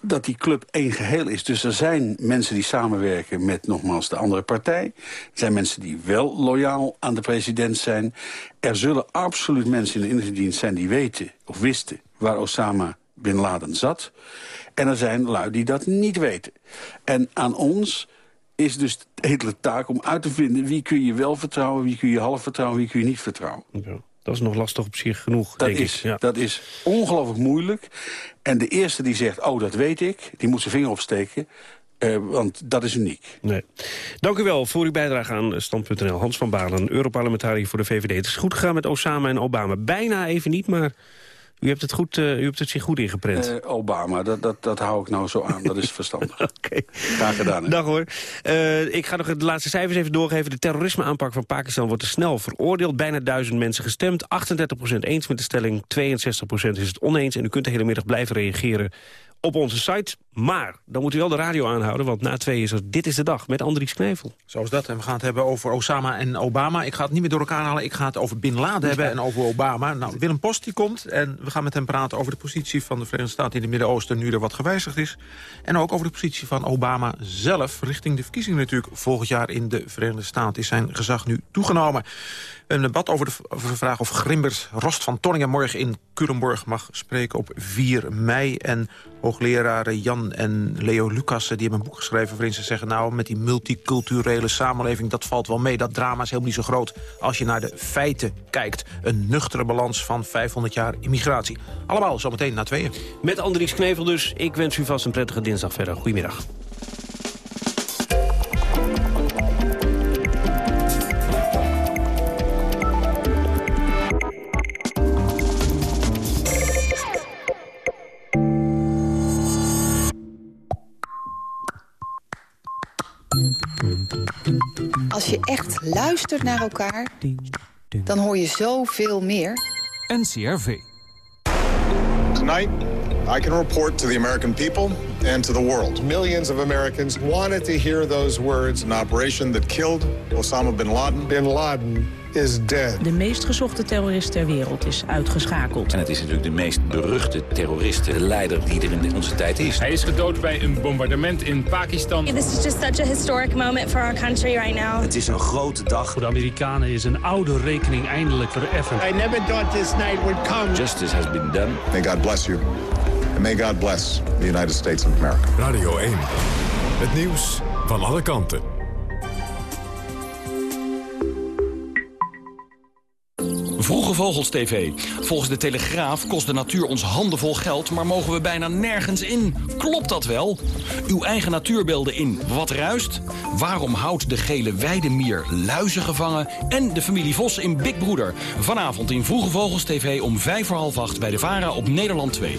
dat die club één geheel is. Dus er zijn mensen die samenwerken met nogmaals de andere partij. Er zijn mensen die wel loyaal aan de president zijn. Er zullen absoluut mensen in de inlichtingendienst zijn die weten of wisten... waar Osama Bin Laden zat. En er zijn lui die dat niet weten. En aan ons is dus de edele taak om uit te vinden... wie kun je wel vertrouwen, wie kun je half vertrouwen... wie kun je niet vertrouwen. Dat is nog lastig op zich genoeg, Dat denk is, ik. Ja. dat is ongelooflijk moeilijk. En de eerste die zegt, oh, dat weet ik, die moet zijn vinger opsteken. eh, want dat is uniek. Nee. Dank u wel voor uw bijdrage aan Stand.nl. Hans van Balen, Europarlementariër voor de VVD. Het is goed gegaan met Osama en Obama. Bijna even niet, maar u hebt het, goed, eh, u hebt het zich goed ingeprent. Eh, Obama, dat, dat, dat hou ik nou zo aan. Dat is [laughs] verstandig. Oké. Graag gedaan. hè. Dag hoor. Eh, ik ga nog de laatste cijfers even doorgeven. De terrorismeaanpak van Pakistan wordt te snel veroordeeld. Bijna duizend mensen gestemd. 38% eens met de stelling. 62% is het oneens. En u kunt de hele middag blijven reageren op onze site. Maar dan moet u wel de radio aanhouden. Want na twee is er Dit is de Dag met Andries Knijvel. Zo is dat. En we gaan het hebben over Osama en Obama. Ik ga het niet meer door elkaar halen. Ik ga het over Bin Laden hebben en over Obama. Nou, Willem Post die komt en we gaan met hem praten over de positie van de Verenigde Staten in het Midden-Oosten nu er wat gewijzigd is. En ook over de positie van Obama zelf richting de verkiezingen natuurlijk volgend jaar in de Verenigde Staten. Is zijn gezag nu toegenomen. Een debat over de, over de vraag of Grimbers Rost van Tonningen morgen in Culemborg mag spreken op 4 mei. En hoogleraren Jan en Leo Lucassen die hebben een boek geschreven... waarin ze zeggen, nou, met die multiculturele samenleving... dat valt wel mee, dat drama is helemaal niet zo groot... als je naar de feiten kijkt. Een nuchtere balans van 500 jaar immigratie. Allemaal zometeen na tweeën. Met Andries Knevel dus. Ik wens u vast een prettige dinsdag verder. Goedemiddag. Als je echt luistert naar elkaar, dan hoor je zoveel meer. NCRV. Tonight, I can report to the American people and to the world. Millions of Americans wanted to hear those words. An operation that killed Osama bin Laden. Bin Laden is dead. De meest gezochte terrorist ter wereld is uitgeschakeld. En het is natuurlijk de meest beruchte terrorist, de leider die er in onze tijd is. Hij is gedood bij een bombardement in Pakistan. This is just such a historic moment for our country right now. Het is een grote dag. Voor de Amerikanen is een oude rekening eindelijk vereffend. I never thought this night would come. Justice has been done. May God bless you. And may God bless the United States of America. Radio 1. Het nieuws van alle kanten. Vroege Vogels TV. Volgens de Telegraaf kost de natuur ons handenvol geld... maar mogen we bijna nergens in. Klopt dat wel? Uw eigen natuurbeelden in Wat Ruist? Waarom houdt de gele weidemier luizen gevangen? En de familie Vos in Big Broeder. Vanavond in Vroege Vogels TV om vijf voor half acht... bij de VARA op Nederland 2.